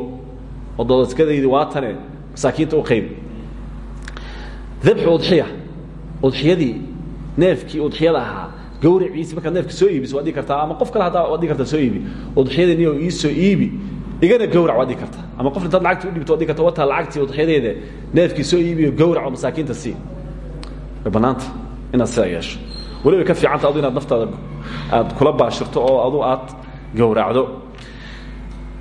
Oo dooda zakadaydii waatane masaakiinta u qaybi dabxu udxiya. Udxiyadii neefkii udxiyada ahaa gawriciisi markaad neefka soo iibiso waad dhigi kartaa ama qof kale haddaa waad dhigi kartaa soo iibi. Udxiyadii niyo ii soo iibi igana gawrac waad dhigi kartaa ama qof intaad lacagtii u dhibto waad dhigi karta wataa lacagtii udxiyadeeda neefkii soo iibiyo gawrac oo masaakiinta sii. Way bannaanta inaad sidaa yeesho. Weli way ka fiicanta adu inaad naftaada aad kula baashirto oo adu aad gowracdo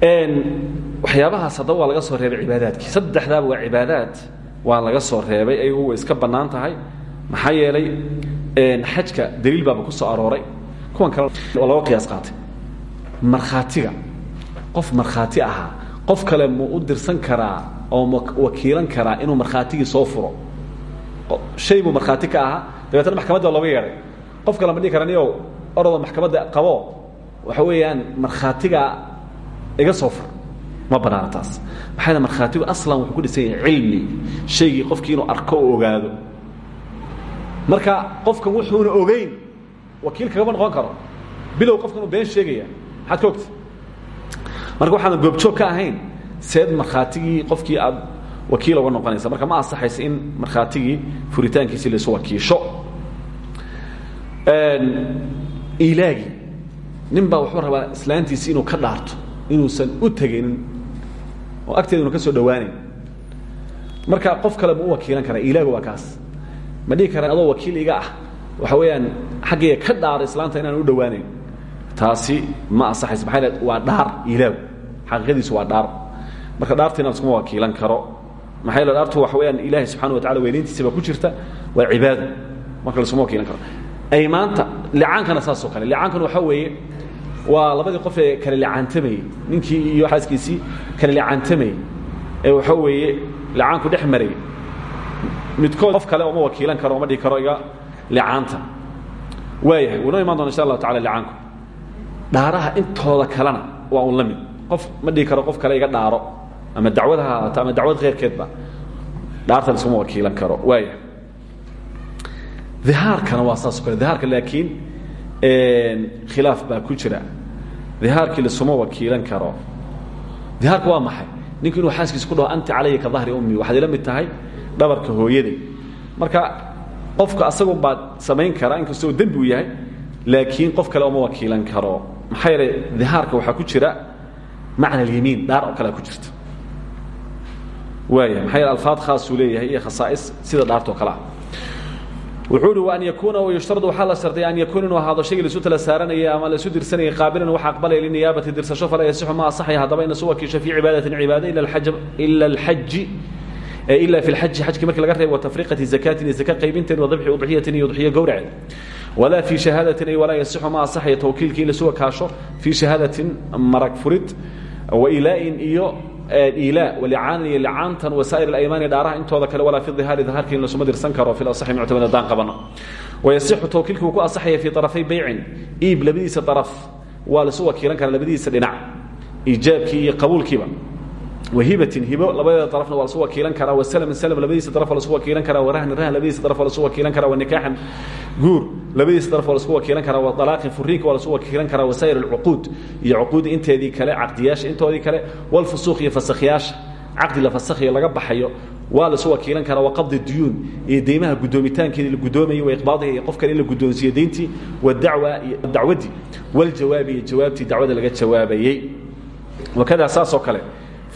waxyaabahaas haddaba waa laga soo reebay cibaadaadkii. Saddexdaaba waa cibaadaad waa laga soo reebay ayagu way iska bannaan tahay. Maxaa yeelay xajka daliil baaba ku soo arooray. Kuwan kale waa laba qiyaas qaatay. Markhaatiga qof markhaati ahaa qof kale mu u dirsan karaa oo ma wakiilan karaa inuu markhaatigii soo furo? Shay buu markhaati ka ahaa. Dabeetna maxkamadda looga yeedhay. Qof kale ma dhihi kara niyow orodoo maxkamadda qabo waxa weeyaan markhaatiga iga soo fur. Ma banaana taas. Maxaa markhaatigu aslan wuxuu ku dhisan yahay cilmi. Shaygii qofkii inuu arko oo ogaado. Marka qofkan wuxuuna ogeyn wakiil kagama noqon karo. Bilow qofkan uu been sheegaya. Maxaad ka ogta marka waxaadan goobjoog ka ahayn seed markhaatigii qofkii aad wakiil uga noqonaysa. Marka ma ansaxaysa in markhaatigii furitaankiisii laisu wakiisho. Ilaagii nin baa wuxuu rabaa islaantiisi inuu ka dhaarto inuusan u tegaynin oo agteeda inu ka soo dhawaanayn marka qof kale ma u wakiilan karaa ilaagu waa kaas. Ma dhihi kara adoo wakiil iga ah waxa weeyaan xaggayga ka dhaara islaanta inaan u dhawaanayn taasi ma ansaxaysa. Yeel waa dhaar ilaagu xaqiiqadiisu waa dhaar. Marka dhaartiina iskuma wakiilan karo. Maxaa yeele dhaartu waxa weeyaan ilaahay subxana wa tacala weynayntiisa baa ku jirta waa cibaado marka laskuma wakiilan karo. Aymaanta licaankana saasoo kale. Licaankana waxaa weeye waa labadii qof ee kale licaantamayey ninkii iyo xaaskiisii kale licaantamayey ee waxa weeye licaanku dhex marayy midkood qof kale oma wakiilan karo oma dhihi karo iga licaanta waayahay wuunoo imaan doona insha allahu tacala licaanku dhaaraha intooda kalena waa un la mid. Qof ma dhihi karo qof kale iga dhaaro. Ama dacwad ha ahaato ama dacwad kheyrkeedba. Dhaarta laskuma wakiilan karo. Waaya ihaarkana waa saas o kale ihaarka laakiin khilaaf baa ku jira ihaarkii lasuma wakiilan karo. Ihaarka waa maxay? Ninku inuu xaaskiisa ku dhaho anti calaya ka dahri ummi. Waxaad ila mid tahay dhabarka hooyaday marka qofka asagun baad samayn karaa inkastoo dembi uu yahay laakiin qof kale uma wakiilan karo. Maxaa yeelay ihaarka waxaa ku jira macna alyamiin dhaar oo kalea ku jirta. Waaya maxaa yeele alfaad khaasuu leeyahay iyo khasaa'is sida dhaartoo kale ah wuxuu uhi waan yakuuna wayushtaradu waxaa la shardiya an yakuuna inuu ahaado shaygii laisu tala saaranaya ama laisu dirsanayay qaabilan waxa aqbalaya liniyaabati dirsasho falaa yasixu ma asaxaya haddaba ina su wakiisho fii cibaadatin cibaada ila alxaji ila fi lxaji xajkii markii laga reebo watafriqati zakaatin iyo zaka qaybinteed wadabxi udxiyatin iyo udxiyo gowraceed walaa fii shahaadatin ay walaa yasixu ma asaxaya tawkiilkii in laisu wakaasho fii shahaadatin marag furid wailaain iyo ilaa walicaana iyo licaantan wasaa'ir alaymaani dhaaraha intooda kale walaa fi ihaari ihaarka in lasuma karo fi asaxi muctamad haddaan qabano. Wayasixu tawkiilki ku asaxaya fii طarafay beycin iib labadiisa daraf waa lasu wakiilan karaa labadiisa dhinac iijaabkii iyo qabuulkiiba wahibatin hibo labadeeda darafna waa lasu wakiilan karaa waslmin slm labadiisa daraf waa lasu wakiilan karaa warahnin rahn labadiisa daraf waa lasu wakiilan karaa wanikaaxan guur labadiisa daraf waa lasku wakiilan karaa walaaqin furiinka waa lasu wakiilan karaa wasaa'ir alcuquud iyo cuquudi inteedii kale caqdiyaasha intoodii kale walfusuuq iyo fasakhyaasha caqdi la fasakhiyo laga baxayo waa lasu wakiilan karaa waqabdi duyuun iyo deymaha gudoomitaankeedii la gudoomayay waiqbaadihi iyo qof kale in la gudoonsiiyo deyntii dacwaddii waljawaabi iyo jawaabtii dacwada laga jawaabayey wakada saasoo kale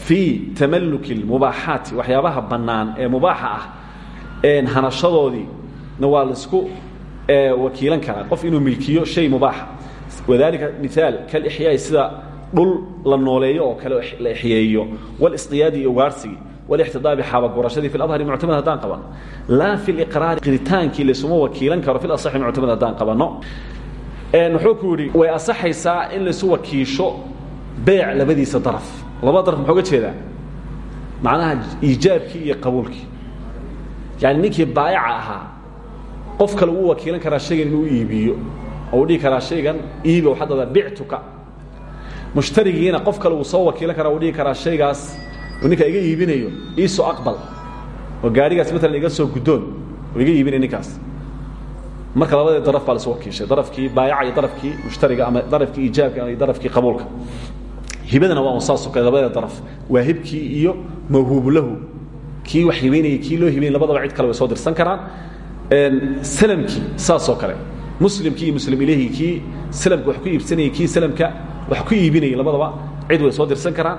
fii tamaluki mubaaxaati waxyaabaha bannaan ee mubaaxa ah hanashadoodiina waa la isku wakiilan karaa qof inuu milkiyo shay mubaaxa wadalika miaal kalixyaai sida dhul la nooleeyo oo kale la exyeeyo walisdiyaadi iyo ugaarsigii walixtidaabi xaabagurashadii fi adhari muctamad haddaan qabano laa fi liqraari qiritaankii laysuma wakiilan karo fi asaxi muctamad haddaan qabano. Wuxuu ku yidhi way asaxaysaa in laysu wakiisho beec labadiisa daraf labada daraf muxuu ga jeedaa? Macnaha iijaabkii iyo qabuulkii. Yani ninkii baayaca ahaa qof kale uu wakiilan karaa shaygan inuu iibiyo oo uu dhihi karaa shaygan iibi waxaad dadaa bictuka. Mushtarigiina qof kale uu soo wakiilan karaa uu dhihi karaa shaygaas uu ninkaa iga iibinayo iisoo aqbal. Oo gaarigaas maalan iga soo guddoon oo iga iibinaya ninkaas. Marka labadii daraf baa lasu wakiishay darafkii baayaca iyo darafkii mushtariga ama darafkii iijaabka iyo darafkii qabuulka hibadana waa un saasoo kale labada daraf waa hibkii iyo mawhuubu lahu kii wax hibaynayay kii loo hibaynay labadaba cid kale way soo dirsan karaan. Salamkii saasoo kale. Muslimkii iyo muslim ilehii kii salamka wax ku iibsanayay kii salamka wax ku iibinayay labadaba cid way soo dirsan karaan.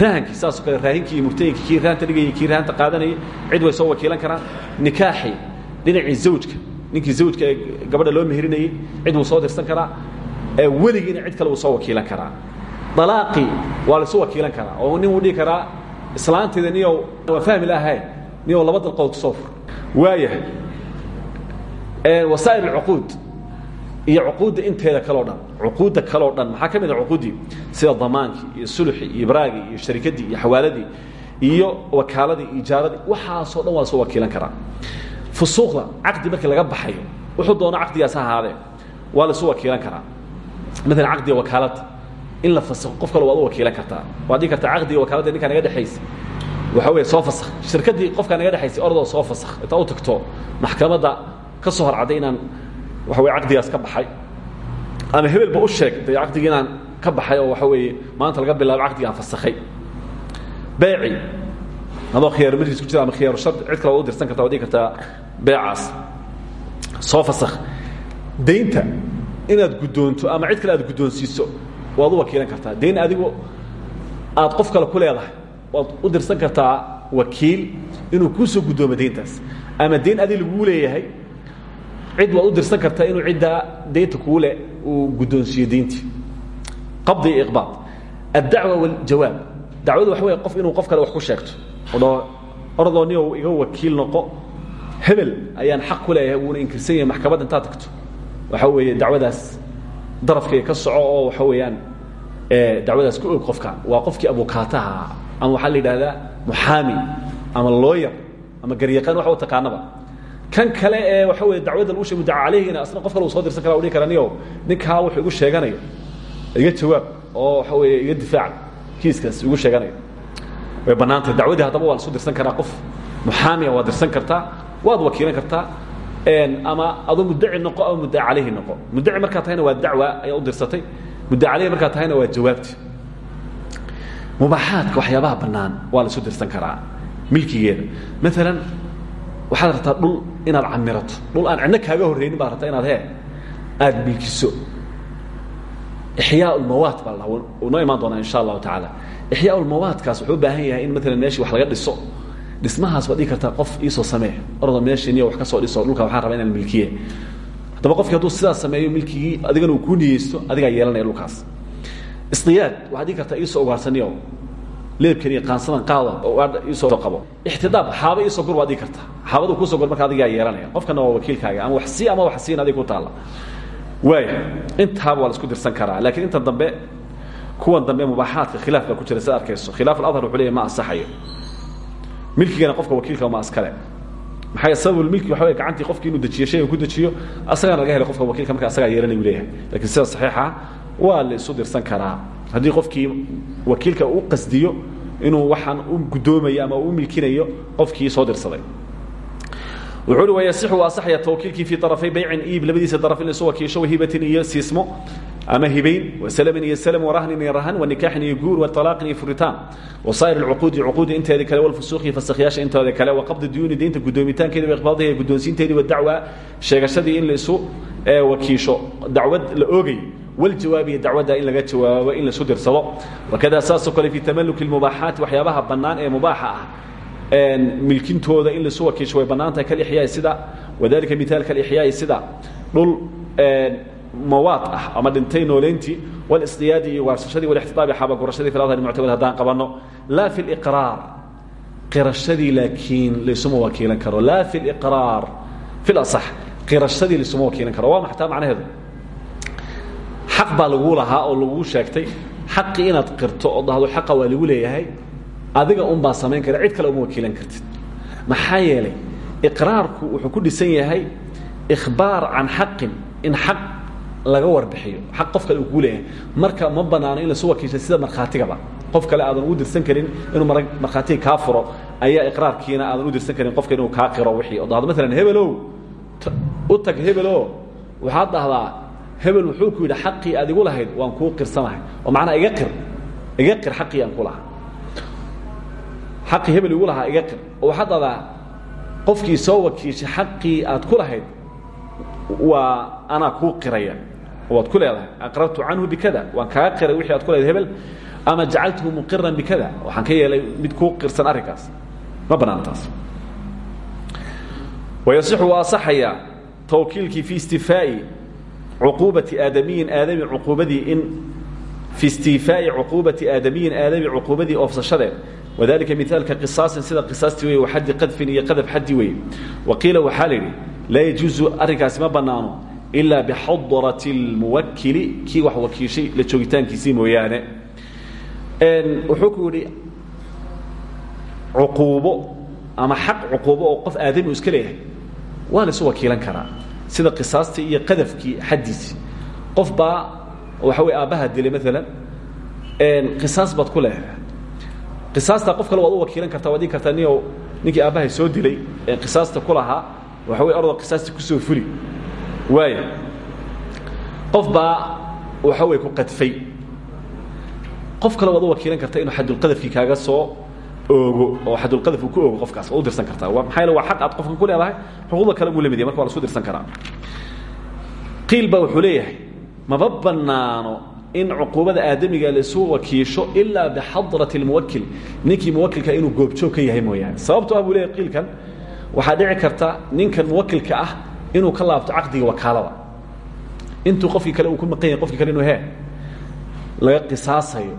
Rahankii saasoo kale raahinkii iyo mubtayinki kii rahanta dhigayay kii rahanta qaadanayay cid way soo wakiilan karaan. Nikaaxii dhinacii zawjka ninkii zawjka ee gabadha loo meherinayey cid wuu soo dirsan karaa. Weligiina cid kale wuu soo wakiilan karaa alaaqii waa laisu wakiilan karaa oo nin uu dhihi karaa islaantayda niyow waa fahmi lahay niyow laba dalqood ku soo fur. Waayahay wasaa'ir alcuquud iyo cuquudda inteeda kaleo dhan cuquudda kaleo dhan maxaa ka mid a cuquuddii sida damaankii iyo suluxii iyo ibraagii iyo sharikadii iyo xawaaladii iyo wakaaladii ijaaradii waxaasoo dhan waa la soo wakiilan karaa. Fusuuqda caqdi markii laga baxayo wuxuu doono caqdigaas ha ahaadee waa laisu wakiilan karaa. Maalan caqdiga wakaalada in la fasakho qof kale waad u wakiilan kartaa. Waad dhihi kartaa caqdiga wakaaladda ninkaa naga dhexaysa waxa weeye soo fasakh. Shirkaddii qofkaa naga dhexaysay ordoo soo fasakh. Intaa u tagto maxkamadda ka soo horcadday inaan waxa weye caqdigaas ka baxay. Ama hebelba u sheeg dee caqdigii inaan ka baxay oo waxa weeye maanta laga bilaabo caqdigi aan fasakhay. Beeci. Adoo khiyaar majlis ku jira ama khiyaaru shard cid kale waad u dirsan karta waad dhihi kartaa beecaas. Soo fasakh. Daynta inaad guddoonto ama cid kale aad guddoonsiiso waad u wakiilan kartaa. Dayn adigu aad qof kale ku leedahay waad u dirsan kartaa wakiil inuu kuu soo guddoomo dayntaas ama dayn adi laguu leeyahay cid waad u dirsan kartaa inuu ciddaa daynta kuu leh uu guddoonsiiyo dayntii qabdi iyo iqbaad. Addacwa waljawaab. Dacwadu waxa wey qof inuu qof kale wax ku sheegto. Odhao ordoo niyow iga wakiil noqo hebel ayaan xaq ku leeyahay wuuna inkirsan yahay maxkamadda intaad tagto. Waxa weeye dacwadaas darafkayga ka soco oo waxa weeyaan dacwadaas ku og qofkan waa qofkii abukaataha ama waxaa la yidhahdaa muxaami ama looyar ama garyaqaan wax u taqaanaba kan kale ee waxa wey dacwadda lagu sheeg mudaca calayhina asna qof kale uu soo dirsan kara u dhihi kara niyow ninkaa wuxuu igu sheeganayo iga jawaab oo waxa weeye iga difaac kiiskaas igu sheeganayo. Way bannaantahay dacwadii haddaba waa la isu dirsan karaa qof muxaamiya waad dirsan kartaa waad wakiilan kartaa ama adoo muddaci noqo ama muddaci calayhi noqo. Muddaci markaa tahayna waa dacwa ayaa u dirsatay muddaci calayhi markaa tahayna waa jawaabti. Mubaaxaadka waxyaabaha bannaan waa la isu dirsan karaa milkigeeda. Maalan waxaad rabtaa dhul inaad camirato dhul aan cidno kaaga horraynin baad rabtaa inaad he aada milkiso. Ixyaa ulmawaat baa la uu noo imaan doonaa insha allahu tacaala. Ixyaa ulmawaatkaas wuxuu u baahan yahay in maalan meeshii wax laga dhiso dhismahaas waad dhigi kartaa qof iisoo samee ordo meeshaniyo wax ka soo dhiso dhulka waxaan rabaa inaan milkiye haddaba qofki hadduu sidaas sameeyo milkigii adigana uu kuu niyeysto adigaa yeelanaya dhulkaas. Isdiyaad waxaad dhigi kartaa iisoo ugaarhsaniyo leebkan iyo qaansadan qaada oo iisoo qabo. Ixtidaab xaaba iisoo gur waad dhigi kartaa. Xaabadu kuusoo gur marka adigaa yeelanaya. Qofkana waa wakiilkaaga ama wax sii ama wax siin adiga ku taalla. Waaya intaaba waa la isku dirsan karaa laakiin inta dambe kuwan dambe mubaaxaadka khilaaf baa ku jira sida arkayso khilaaf aladhar wuxuu leeyahy ma ansaxayo. Milkigana qofka wakiilka ma askale maxaa sababulmilki waxa wey gacantii qofkii inuu dejiyo shayga ku dejiyo asagana laga helay qofka wakiilka marka asagaa yeelanay uu leeyahay. Lakiin sida saxiixa waa la isu dirsan karaa. Haddii qofkii wakiilka u qasdiyo inuu waxaan u guddoomayo ama u milkinayo qofkii soo dirsaday wuxuu uhi wayasixu waa asaxaya tawkiilkii fii طarafay baycin iib labadiisa daraf in laisu wakiisho wahibatin iyo siismo ama hibayn waslmin iyo slm warahnin iyo rahan wanikaaxin iyo guur waطalaaqin iyo furitaan wasaa'ir اlcuquudi cuquudi inteeda kale walfusuuqi fasakyaasha intooda kale waqabdi duyuuni deynta guddoomitaankeeda waiqbaadiha guddoonsiinteedii wadacwa sheegashadii in laisu wakiisho dacwad la oogay wاljawaab iyo dacwadda in laga jawaabo in laisu dirsado wakada saasoo kale fii tamaluki اlmubaaxaati waxyaabaha bannaan ee mubaaxa ah milkintooda in laisu wakiisho way bannaan tahay kalixyaai sida. Wadalika miaalka alixyaai sida. Dhul mawaad ah ama dhintay nooleyntii walisdiyaadi iyo waarsashadii walixtitaabi xaabagurashadii filadhari muctamad haddaan qabanno. Laa fi liqraar qirashadii laakiin laysuma wakiilan karo. Laa fi liqraar fi lasax qirashadii laysuma wakiilan karo. Waa maxtaa macnaheedu? Xaq baa laguu lahaa oo laguu sheegtay. Xaqii inaad qirto oo dhahdo xaqa waa lagu leeyahay adiga un baa samayn kara cid kale uma wakiilan kartid. Maxaa yeelay iqraarku wuxuu ku dhisan yahay ikhbaar can xaqin in xaq laga warbixiyo xaq qof kale uu kuu leeyahay. Marka ma banaano in lasu wakiisha sida markhaatigaba qof kale aadan ugu dirsan karin inuu markhaatiga kaa furo ayaa iqraarkiina aadan u dirsan karin qofka inuu kaa qiro wixii. Oo dhahdo maalan hebelow u tag hebelo! Waxaad dhahdaa hebel wuxuu ku yidhi xaqii aad igu lahayd waan kuu qirsanahay. Oo macnaa iga qir iga qir xaqii aan ku lahaa xaqii hebel igu lahaa iga qir. Oo waxaad dhahdaa qofkii soo wakiishay xaqii aad ku lahayd waa anaa kuu qiraya. Waad ku leedahay aqrartu canhu bikada waan kaaga qiray wixii aad ku leedahay hebel ama jacaltuhu muqiran bikada. Waxaan ka yeelay mid kuu qirsan arrinkaas. Ma banaana taas wayasixu waa asaxaya tawkiilkii fi istifaa'i cuquubati aadamiyin aadami cuquubadii in fi istiifaa'i cuquubati aadamiyin aadami cuquubadii oofsashadeed wadalika miaalka qisaasin sida qisaastii wey waxaddi qadfin iyo qadaf xaddi wey waqiila waxaa la yidhi laa yajuusu arrinkaasi ma bannaano ilaa bixadrati اlmuwakili kii wax wakiishay la joogitaankiisii mooyaane wuxuu ku yidhi cuquubo ama xaq cuquubo oo qof aadami u iska leeyahay waa la isu wakiilan karaa sida qisaastii iyo qadafkii xaddiisii qof baa waxa wey aabbaha dilay maalan qisaas baad ku leedahay qisaastaa qof kale waad u wakiilan kartaa waad dhigi kartaa nio ninkii aabbahay soo dilay ee qisaasta ku lahaa waxa wey ordo qisaastii ku soo fuli. Waaya qof baa waxa wey ku qadfay. Qof kale waad u wakiilan kartaa inuu xadulqadafkii kaaga soo oogo oo xadulqadaf uu ku oogo qofkaas waad u dirsan kartaa. Maxaa yeele waa xaq aad qofkan ku leedahay xuquuqda kale buu la mid yahay marka waa la isku dirsan karaa. Qiil baa wuxuu leeyahay maba bannaano in cuquubada aadamiga laisu wakiisho ilaa bixadrati اlmuwakil ninkii muwakilka inuu goobjoog ka yahay mooyaane. Sababto ah buu leeyahy qiilkan waxaa dhici karta ninkan muwakilka ah inuu ka laabto caqdiga wakaalada. Intuu qofkii kale uu ku maqan yahay qofkii kale inuu he laga qisaasayo.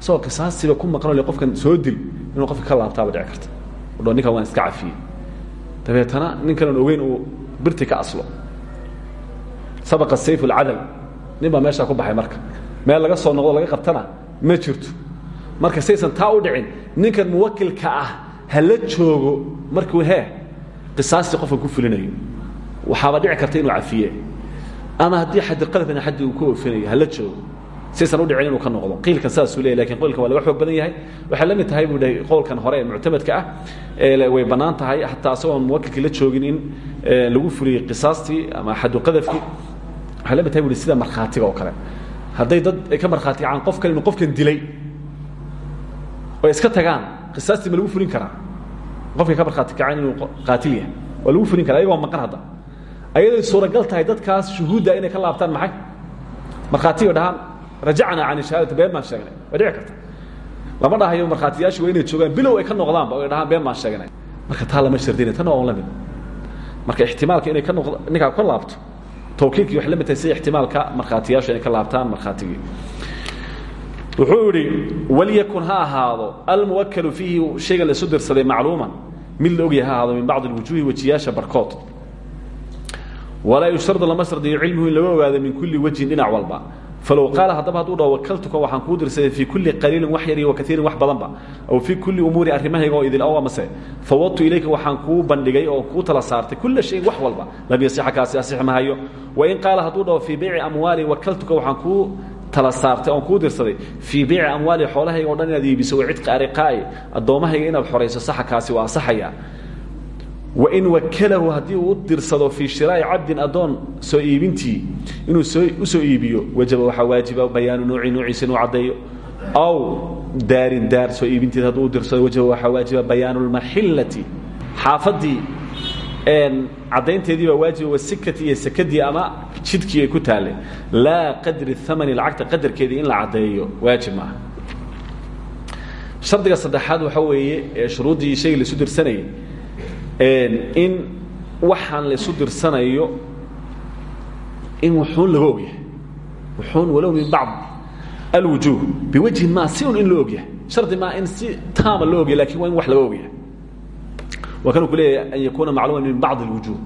Isagoo qisaasiba ku maqano le qofkan soo dil inuu qofka ka laabtaaba dhici karta. Udho ninkan waan iska cafiyey dabeetana ninkanan ogeyn uu birti ka aslo. Sabaqa sayf اlcadal nin baa meeshaa ku baxay marka meel laga soo noqdo laga qabtana ma jirto. Marka saysan taa u dhicin ninkan muwakilka ah ha la joogo markuu hee qisaastii qofka ku fulinayo. Waxaaba dhici karta inuu cafiye. Ama haddii xadiqadafina xaddi uu ku oofinayo hala joogo. Saysan u dhicin inuu ka noqdo. Qiilkan saasuu leeyahy laakiin qowlkan waa laga xoog badan yahay. Waxay la mid tahay buu dhahay qowlkan hore ee muctamadka ah way bannaan tahay. Xataa asagoon muwakilkii la joogin in lagu fuliyey qisaastii ama xaduqadafkii waxay la mid tahay bu sida markhaatiga oo kale hadday dad ka markhaati kacaan qofkan inuu qofkan dilay oy iska tagaan qisaastii ma lagu fulin karaa. Qofkay ka markhaati kaceen inuu qaatil yahay waa lagu fulin kara ayagoo maqan hadda. Ayaday suuragal tahay dadkaas shuhuudda inay ka laabtaan maxay? Markhaatiga dhahaan rajacnaa can shahaadati been baan sheegnay. Way dhici karta. Lama dhahayo markhaatiyaashu waa inay joogaan bilow ay ka noqdaanba oy dhahaan been baan sheegnay. Marka taa lama shardinay tan waa la mid. Marka ixtimaalka inay ka noqdo ninkaa ka laabto tawkiilkii waxay la mid tahay sida ixtimaalka markhaatiyaashu inay ka laabtaan markhaatigii wuxuu idhi walyakun ha ahaado almuwakalu fiihi shaygan la isu macluuman mid la ogyahay ha min bacdi alwujuuhi wejiyaasha barkood. Walaa yushtardu lama shardiyo cilmuhu in laga ogaado min kulli wejhin dhinac walba falow qaala haddaba hadduu dhaho wakaltuka waxaan kuu dirsaday fii kulli qaliilin wax yar iyo wakaiirin wax badanba aw fii kulli umuuri arrimahayga oo idil aw amase fawadtu ilayka waxaan kuu bandhigay oo kuu tala saartay kulla shayin wax walba lam yasixa kaasi asix mahayo wain qaala hadduu dhaho fii beyci amwaali wakaltuka waxaan kuu tala saartay oon kuu dirsaday fii beyci amwaali xoolahayga o dhan inaad iibiso wacitqi ariqaa'i addoommahayga inaad xorayso saxa kaasi waa asaxaya wain wakalahu haddii uu u dirsado fii shiraa'i cabdin addoon soo iibintii inuu u soo iibiyo wajaba waxaa waajiba bayaanu nuuci nuuciisa inuu caddeeyo. Aw daarin daar soo iibinteed hadduu u dirsado wajaba waxaa waajiba bayaanu lmaxillati xaafaddii caddaynteedii baa waajiba wasikati iyo sakadii ama jidkii ay ku taalle laa qadri amani lacagta qadarkeedii in la caddeeyo waajib maaha. Shardiga saddexaad waxaa weeye ee shuruuddii shayga laisu dirsanayay in waxaan laisu dirsanayo in wuxuun laga ogyahay wuxuun walow min bacd alwujuuh. Biwajhin ma si un in loo ogyahay shardi maa in si taama loo ogyahay laakiin waa in wax laga ogyahay waa kanuu ku leeyahay an yakuuna macluuman min bacd alwujuuh.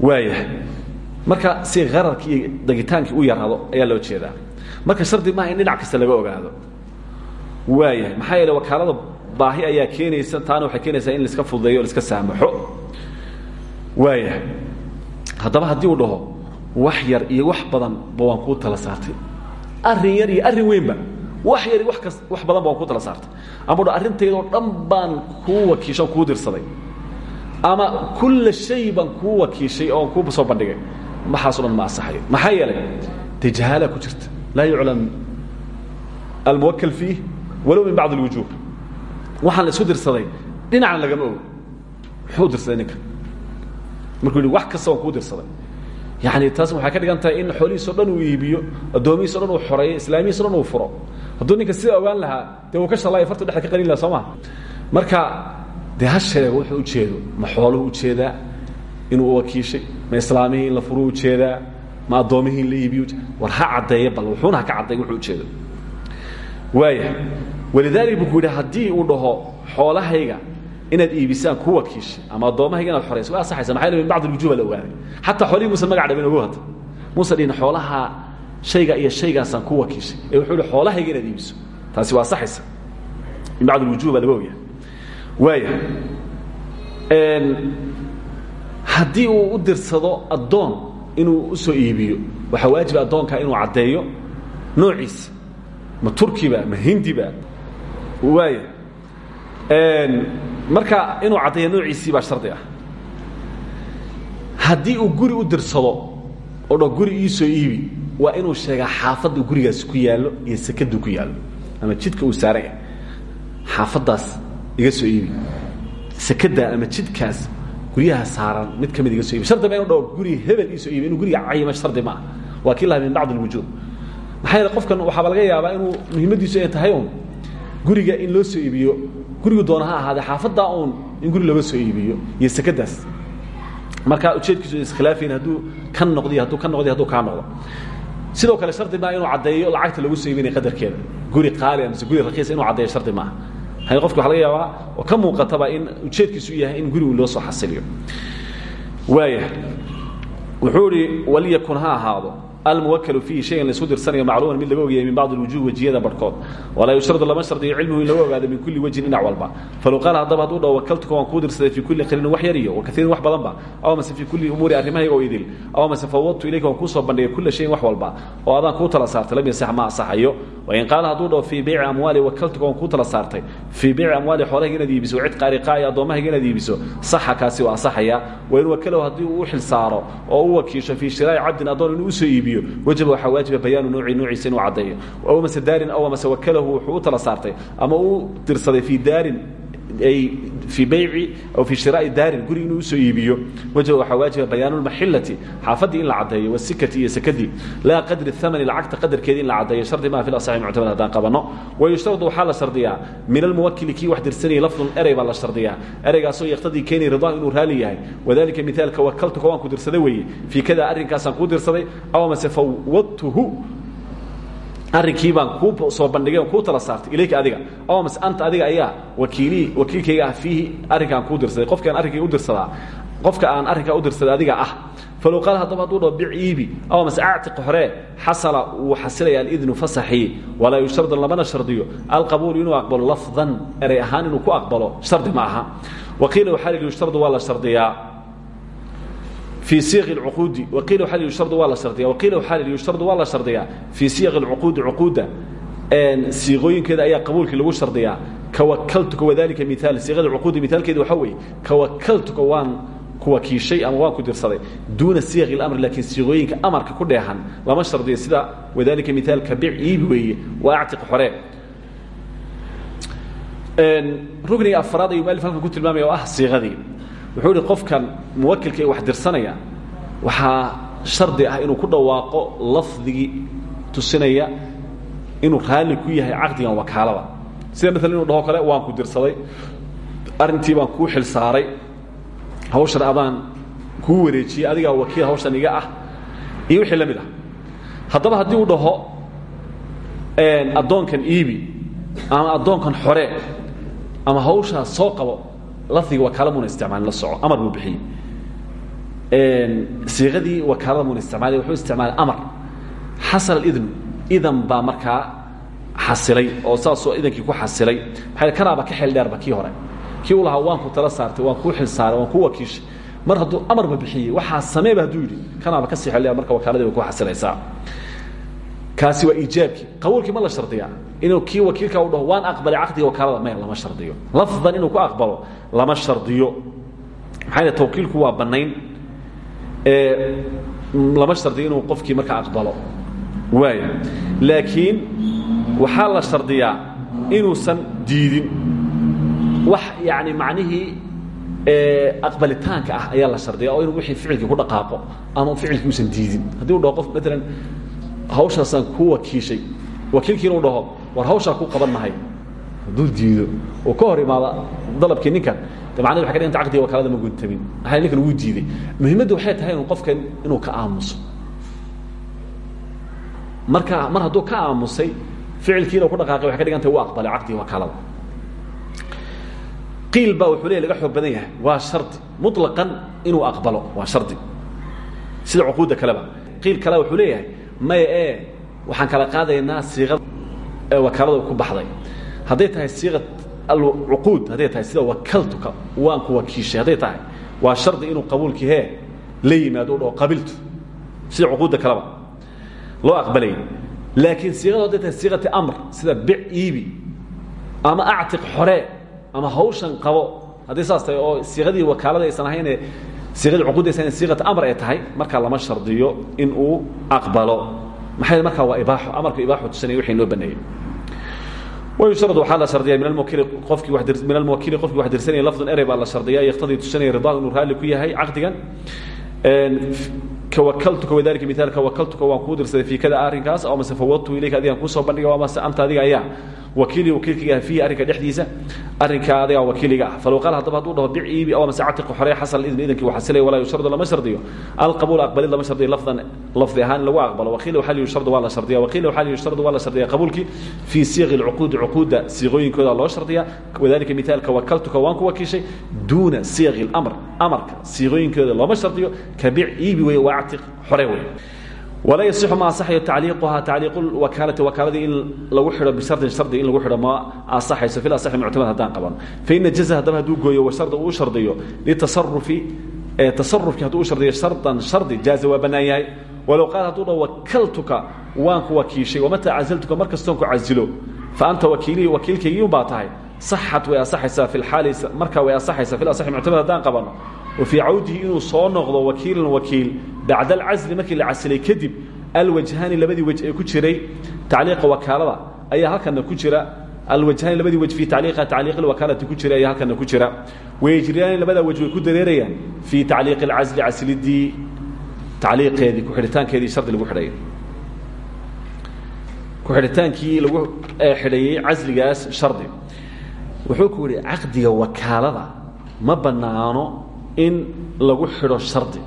Waayahay marka si qararkii iyo dagitaankii u yaraado ayaa loo jeedaa. Marka shardi maaha in dhinac kasta laga ogaado. Waayahay maxaa yeele wakaalada baahi ayaa keenaysa taana waxay keenaysaa in laiska fududeeyo o saamaxo. Waayahay haddaba haddii uu dhaho wax yar iyo wax badan ba waan tala saartay. Arrin yar iyo arrin weynba wax yar iyo kas wax badan ba waan tala saartay. Ama dho arrintaydoo dhan baan kuu kuu dirsaday. Ama kulla shay baan kuu wakiishay oon kuu soo bandhigay. Maxaaso dhan ma asaxayo maxaa yeelay dee ku jirta. Laa yuclam almuwakal fiih walow min bacd alwujuuh waxaan la isu dirsaday dhinacna lagama ogo. Muxuu dirsaday ninka. Markuu yidhi wax kasta waan kuu dirsaday. Yani taas waxay ka dhigan tahay in xoolihiiso dhan uu iibiyo addoomihiiso dhan uu xoreeyo islaamihiiso dhan uu furo. Hadduu ninka sida ogaan lahaa dee uu ka shallaayo fartu dhexda ka qarin laha soo maa marka dee ha sheego wuxuu ujeedo ma xooluhu u jeedaa inuu wakiishay? Ma islaamihii in la furuu u jeedaa ma addoomihii in la iibiyo war ha caddeeya bal wuxuuna ha ka cadday wuxuu ujeedo waaya walidaalika buu ku yidhi uu dhaho xoolahayga inaad iibisaan ku wakiishay ama addoommahayga inaad xorayso waa asaxaysa maxaa min bacd alwujuuba la ogaaday xataa xoolihii muusan magac dhabin ogu hata muusan dhihin xoolaha shayga iyo shaygaasaan ku wakiishay ee wuxuu yihi xoolahayga inaad iibiso. Taasi waa asaxaysa min bacd alwujuba laga ogyahay waaya. Haddii uu u dirsado addoon inuu u soo iibiyo waxaa waajiba addoonkaa inuu caddeeyo noociisa. Ma turkiba ma hindiba waaya marka inuu caddeeyo noociisii baa shardi ah. Haddii uu guri u dirsado oo dho guri iisoo iibi waa inuu sheegaa xaafadda gurigaas ku yaallo iyo sekadu ku yaallo. Ama jidka uu saaran yahay xaafaddaas iga soo iibi. Sekada ama jidkaas guryaha saaran mid ka mid iga so iibi. Shardi ba inu dhaho guri hebel iisoo iibi. Inuu guriga cayimo shardi ma ah waa kii laha min bacd alwujuub maxaa yeele qofkan waxaaba laga yaabaa inuu muhiimadiisu ay tahay un guriga in loo soo iibiyo gurigu doona ha ahaadee xaafaddaa uun in guri looga soo iibiyo iyo sekadaas marka ujeedkiisu iskhilaafayn hadduu kan noqdiy hadduu ka noqdiy hadduu kaa noqdo. Sidoo kale shardi maa inuu caddeeyo lacagta lagu soo iibinaya qadarkeeda. Guri qaali amase guri rakiisa inuu caddeeyo shardi maaha. Hay qofki waxa laga yaabaa oo ka muuqataba in ujeedkiisu yahay in gurigu loo soo xasiliyo. Waaya wuxuu idhi walyakun ha ahaado almuwaklu fiihi shayan la isku dirsanayo macluuman mid laga ogyahay min bacdi alwujuh wejiyada barhkood walaa yushradu lama shardiyo cilmuhu in laga ogaado min kulli wejhin dhinac walba falow qaala haddaba hadduu dhaho wakaltuka waan kuu dirsaday fii kulli qaliilin wax yar iyo wakaiirin wax badanba aw mase fii kulli umuuri arrimahayga oo idil aw mase fawadtu ilayka waan kuu soo bandhigay kulla shayin wax walba oo adaan kuu tala saartay lam yasax ma asaxayo wain qaala hadduu dhaho fii beyci amwaali wakaltuka waan kuu tala saartay fii beyci amwaali xoolahayga inaad iibiso cid qaariqaa iyo addoommahayga inaad iibiso saxa kaasi waa asaxaya wain wakalow haddii uu u xil saaro oo u wakiisho fii shiraa'i cabdin addoon inuu u soo iibiyo wajaba waxaa waajiba bayaanu nuuci nuuciisa inuu caddeeyo. Aw mase daarin aw wuxuu u tala saartay ama uu dirsaday fii daarin fii bayci aw fii shiraa'i daarin guri inuu u soo iibiyo wajaba waxaa waajiba bayaanu lmaxilati xaafaddii in la caddeeyo wasikati iyo sakadii. Laa qadri thamani lacagta qadarkeedii in la caddeeyo shardi maa fi lasaxi muctamad haddaan qabanno wayushtaradu waxaa la shardiyaa. Min almuwakili kii wax dirsanayay lafdun erey baa la shardiyaa. Ereygaasoo yaqtadii keenay ridaa inuu raali yahay. Wadalika mithaalka wakaltuka waan ku dirsaday weeye. Fii kada arrinkaasaan kuu dirsaday. Aw mase fawwadtuhu arrinkii baan kuu soo bandhigay kuu tala saartay ilayka adiga. Aw mase anta adiga ayaa wakiilii wakiilkayga ah fiihi arrinkaan kuu dirsaday. Qofki aan arrinkayga u dirsadaa qofka aan arrinkaa u dirsaday adiga ah. Falow qaal haddaba hadduu dhaho bic iibi aw mase actiq horee xasala wuu xasilaya alidnu fasaxii walaa yushtardan lamana shardiyo. Alqabuulu inuu aqbalo lafdan erey ahaan inuu ku aqbalo shardi ma aha. Waqiila waxaa lihi yushtardu waa la shardiyaa في sيq اcuudi iil waa yushtardu waa la shardiya waqiila waxaa l yushtardu waa la shardiyaa fii siyaq اlcuquudi cuquudda siiqooyinkeeda ayaa qabuulkii lagu shardiyaa kawakaltuka wadalika miaal siiqada cuquudi miaalkeeda waxaa weeye kawakaltuka waan ku wakiishay ama waan ku dirsaday duuna siyaq اlamr laakiin siiqooyinka amarka ku dheehan lama shardiyo sida wadalika miaalka bic iibi weeye waa actiq xore rukniga afraad ayuu mualif halkan ku tilmaamaya oo ah siiqadii wuxuu ihi qofkan muwakilka ee wax dirsanaya waxaa shardi ah inuu ku dhawaaqo lafdigii tusinaya inuu raalli ku yahay caqdigan wakaalada. Sida maalan inuu dhaho kale waan ku dirsaday arrintii baan kuu xil saaray hawshan adaan kuu wareejiyey adigaa wakiil hawshan iga ah. Iyo wixii la mid ah. Haddaba haddii uu dhaho addoonkan iibi ama addoonkan xore ama hawshaas soo qabo lafdiga wakaala muna isticmaalin la soco amar buu bixiyey. Siiqadii wakaalada muna isticmaalay wuxuu isticmaalay amar. Xasal idnu idan baa markaa xasilay oo saasoo idankii ku xasilay. Maxaa kanaaba ka xeel dheerba kii hore. Kii u lahaa waan ku tala saartay waan kuu xil saaray waan kuu wakiishay. Mar hadduu amarba bixiyey waxaa sameeba hadduu yidhi kanaaba ka sii xeel dheer marka wakaaladii bay ku xasilaysaa. Kaasi waa iijaabkii. Qabuulkii ma la shardiyaa inuu kii wakiilka u dhaho waan aqbalay caqdiga wakaalada maya lama shardiyo. Lafdan inuu ku aqbalo lama shardiyo. Maxaa yidhi tawkiilku waa bannayn. Lama shardiyo inuu qofkii markaa aqbalo. Waaya laakiin waxaa la shardiyaa inuusan diidin. Wax yacni macnihii aqbalitaanka ah ayaa la shardiya oo inuu wixii ficilkii ku dhaqaaqo ama ficilkii uusan diidin. Haddii u dhaho qof maalan hawshaasaan kuu wakiishay wakiilkiina u dhaho war hawshaa ku qaban mahay hadduu diido oo ka hor imaada dalabkii ninkan macnadi waxay ka dhiganta caqdiga wakaalada ma guntamin maxaa ninkan wuu diiday. Muhimmaddu waxay tahay inuu qofkan inuu ka aamuso. Marka mar hadduu ka aamusay ficilkiina ku dhaqaaqay waxay ka dhigan tahay u aqbalay caqdiga wakaalada. Qiil baa wuxuu leey laga xoog badan yahay. Waa shardi. Muطlaqan inuu aqbalo. Waa shardi. Sida cuquudda kaleba. Qiil kale wuxuu leeyahay maya ee waxaan kala qaadaynaa siiqada wakaalada ku baxday. Hadday tahay siiqa alcuquud hadday tahay sida wakaltuka waan ku wakiishay. Hadday tahay waa shardi inuu qabuulkii hee la yimaado u dhaho qabiltu sida cuquudda kaleba. Loo aqbalay. Laakiin siiqadu hadday tahay siiqati amr sida bic iibi ama actiq xoree ama hawshan qabo. Haddii saas tahay oo siiqadii wakaalada aysan ahaynee siiqadii cuquudda aysan siiqati amr ay tahay markaa lama shardiyo in uu aqbalo maxay markaa waa ibaaxo amarku ibaaxo tusanaya wixii noo baneeyey wayushrad waxaa la shardiyaa min almuwakili qofkii wa min almuwakili qofkii wax dirsanaya lafdun erey la shardiyaa yaktadii tusanaya ridaa inuu raalli yahay caqdigan kawakaltuka wadalika miaalka wakaltuka waan kuu dirsaday fii kada arrinkaas aw mase fawadtu ilayka adigaan kuusoo bandhiga waa mase anta adiga ayaa wakiili wakiilkiga fiihi arrinka dhexdiisa arrinka adigaa wakiiliga ah. Falow qaal haddaba hadduu dhaho bic iibi aw mase catiqu xoree xasal idn idankii uu xasilaya walaa yushardu lama shardiyo. Alqabuul aqbalid lama shardiyo lafdan lafdi ahaan in lagu aqbalo. Waqiila waxaa liyushardu waa la shardiya waqiila waxaa liyushardu waa la shardiya qabuulkii fii siiqi lcuquudi cuquudda siiqooyinkooda loo shardiya wadalika mithaalka wakaltuka waan ku wakiishay duuna siiqi lamr amarka siiqooyinkooda looma shardiyo. Ka bic iibi wey waa walaa yasixu ma asaxayo tacliiquhaa tacliiqu wakaalati wakaaladii in lagu xidho bishardin shardi in lagu xidho ma asaxayso fi asaxi muctamad haddaan qabano faina jaza haddaba hadduu gooyo wa shardi uu shardiyo litasarufi tasarufkii hadduu u shardiyo shardan shardi jaaza waa bannaan yahay. Walow qaal hadduu dha wakaltuka waan ku wakiishay wamataa casiltuka mar kastoon ku casilo fa anta wakiilihii wakiilkaygii unbaa tahay saxat way asaxaysaa fi lxaali markaa way asaxaysaa fi asaxi muctamad haddaan qabano wa fii cawdihi inuu soo noqdo wakiilan wakiil bacda alcasli markii la casilay kadib alwajhaani labadii wej ee ku jiray tacliiqa wakaalada ayaa halkana ku jira. Alwajhaani labadii wej fii tacliiqa tacliiq alwakaalati ku jira ayaa halkana ku jira. Wayejriyaani labadaa wej way ku dareerayaan fii tacliiqi alcasli casilidii tacliiqeedii ku-xidhitaankeedii shardi lagu xidhay. Ku-xidhitaankii lagu xidhayey casligaas shardi. Wuxuu ku yihi caqdiga wakaalada ma bannaano in lagu xidho shardi.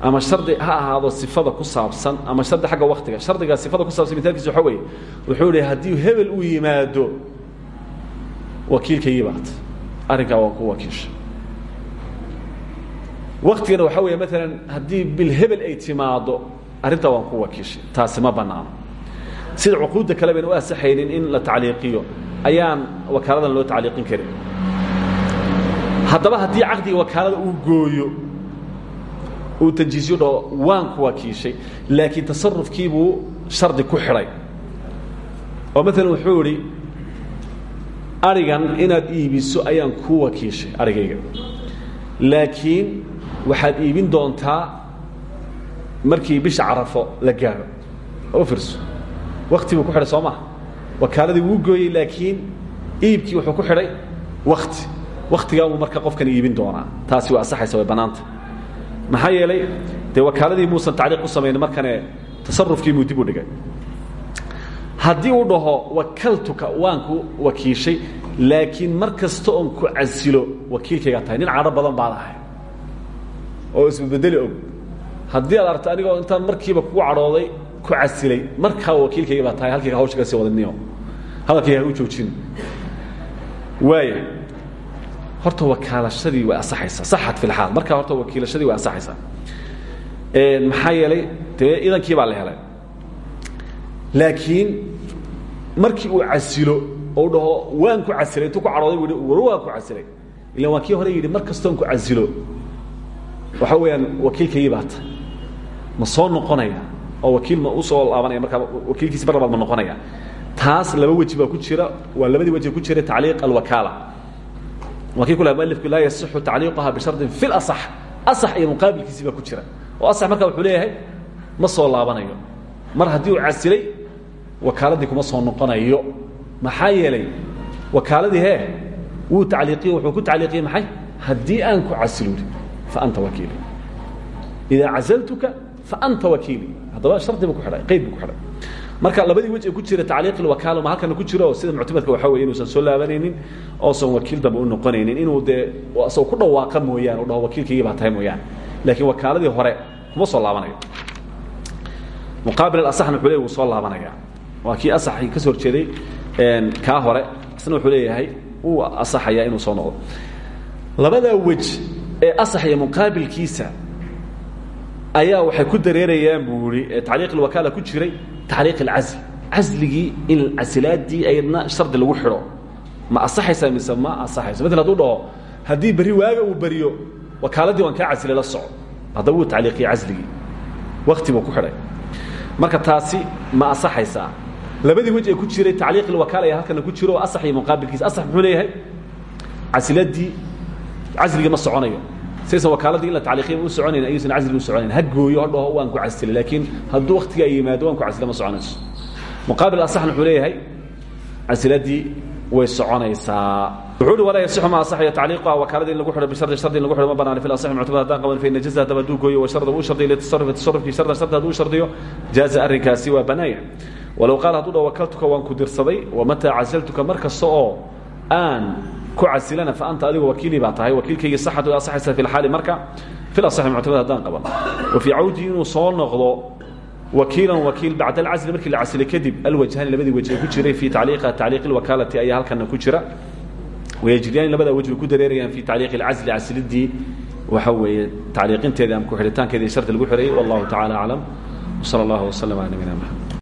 Ama shardi ha ahaado sifada ku saabsan ama shardi xagga waktiga shardiga sifada ku saabsan mitaalkiisa waxa weeye wuxuu ihi haddii hebel uu yimaado wakiilkaygii baat arrinkaa waa ku wakiisha waktigana waxaa weeye maalan haddii bilhebel ay timaado arrintaa waan ku wakiishay taasi ma bannaano. Sida cuquudda kale bayna u asaxaynin in la tacliiqiyo ayaan wakaaladan loo tacliiqin karin haddaba haddii caqdiga wakaalada uu gooyo uu tanjiisyo dhaho waan ku wakiishay laakiin tasarufkiibuu shardi ku xidhay oo maalan wuxuu idhi arigan inaad iibiso ayaan kuu wakiishay arigayga. Laakiin waxaad iibin doontaa markii bisha carafo la gaaro. U fiirso wakti ku xidhay soo wakaaladii wuu gooyey laakiin iibkii wuxuu ku xidhay wakti waktigaabuu marka qofkan iibin doonaa. Taasi waa asaxaysa way bannaanta maxaa yeelay dee wakaaladii muusan tacliiq u samaynin markane tasarufkiibuu dib u dhigay. Haddii uu dhaho wakaltuka waan ku wakiishay laakiin mar kasta oon ku casilo wakiilkaygaa tahay. Nin cadho badan baan ahay. Oo isbedeli og. Haddii aad aragto anigoo intaan markiiba kugu cadhooday ku casilay markaa wakiilkayga baa tahay halkayga hawsha ka sii wadaniyo. Hadalkayga ha u joojin. Waaya horta wakaalashadii way asaxaysaa saxat fi lxaal markaa horta wakiilashadii way asaxaysaa maxaa yeelay dee idankii baa la helay. Laakiin markii uu casilo oo dhaho waan ku casilay intuu ku cadhooday bu waan ku casilay. Ilan waa kii hore yidhi mar kastoon ku casilo. Waxa weeyaan wakiilkaygii baa ma soo noqonaya oo wakiil ma u soo laabanaya markaa wakiilkiisi mar labaad ma noqonaya. Taas laba weji ku jira waa labadii weji ku jira tacliiq alwakaala waa kii ku laha mualifku laa yasixu tacliiquha bishardin fi lasax asax iyo muqaabilkiisii baa ku jira. Oo asax markaa wuxuu leeyahay ma soo laabanayo. Mar haddii uu casilay wakaaladii kuma soo noqonayo. Maxaa yeelay wakaaladii hee wuu tacliiqiye wuxuu ku tacliiqiyey maxay? Haddii aan ku casiluri fa anta wakiili idaa casaltuka fa anta wakiili haddaba shardi buu ku xidhay qeyd buu ku xidhay marka labadii wej ee ku jira tacliiq ilwakaala ma halkana ku jiro? Oo sida muctamadka waxaa weye inuusan soo laabanaynin oosan wakiil dambe u noqonaynin. Inuu dee asagoo ku dhawaaqa mooyaane u dhaho wakiilkaygii baa tahay mooyaane laakiin wakaaladii hore kuma soo laabanayo. Muqaabil asaxna wuxuu leey wuu soo laabanaya waa kii asaxii ka soo horjeeday kaa hore. Isna wuxuu leeyahay wuu asaxayaa inuu soo noqdo. Labadaa wej ee asax iyo muqaabilkiisa ayaa waxay ku dareerayaan buu yihi tacliiq ilwakaala ku jiray tacliiq alcasl casligii in casilaadii ayadna shardi lagu xidho. Ma asaxaysaa mise ma asaxayso maala haduu dhaho haddii berri waaga uu beriyo wakaaladii waan kaa casilay la soco haddaba wuu tacliiqiye casligii. Wakti buu ku xidhay. Marka taasi ma asaxaysaa labadii wej ee ku jiray tacliiq ilwakaala ayaa halkana ku jiro oo asax iyo muqaabilkiisa. Asax muxuu leeyahay? Casiladii casligii ma soconayo saysan wakaaladii in la tacliiqiya u soconayn ayuusan casliga u soconayn. Ha gooyo ha dhaho waan ku casilay laakiin hadduu waktigaa yimaado waan ku casila ma soconayso. Muqaabil asaxna wuxuu leeyahay casiladii way soconaysaa. Wuxuu uhi walaa yasixu ma asaxayo tacliiquha wakaaladii in lagu xidho bishardi shardi in lagu xidho ma banaana fi lasaxi muctamad haddaan qaban fa najaza haddaba hadduu gooyo wa sharda uu shardiyo litasarrufi tasarrufkii shardan shardi hadduu shardiyo. Jaaza arrinkaasi waa banaaya walow qaal hadduu dhaho wakaltuka waan ku dirsaday wamataa casiltuka mar kasta oo aan ku casilana fa anta adigu wakiilii baa tahay wakiilkaygii saxad way asaxaysa fi lxaali marka fi lasaxi muctamad haddaan qaban. Wa fii cawdihi inuu soo noqdo wakiilan wakiil bacda alcasli markii la casilay kadib alwajhaani labadii waj ee ku jiray fii tacliiqa tacliiq ilwakaalati ayaa halkana ku jira. Wayajriyaani labadaa waj bay ku dareerayaan fii tacliiqi alcasli casilidii waxa weeye tacliiqinteedii ama ku xidhitaankeedii shardi lagu xidhayay wallahu tacala aclam wsala allahu waslm ala nabiyina mxamed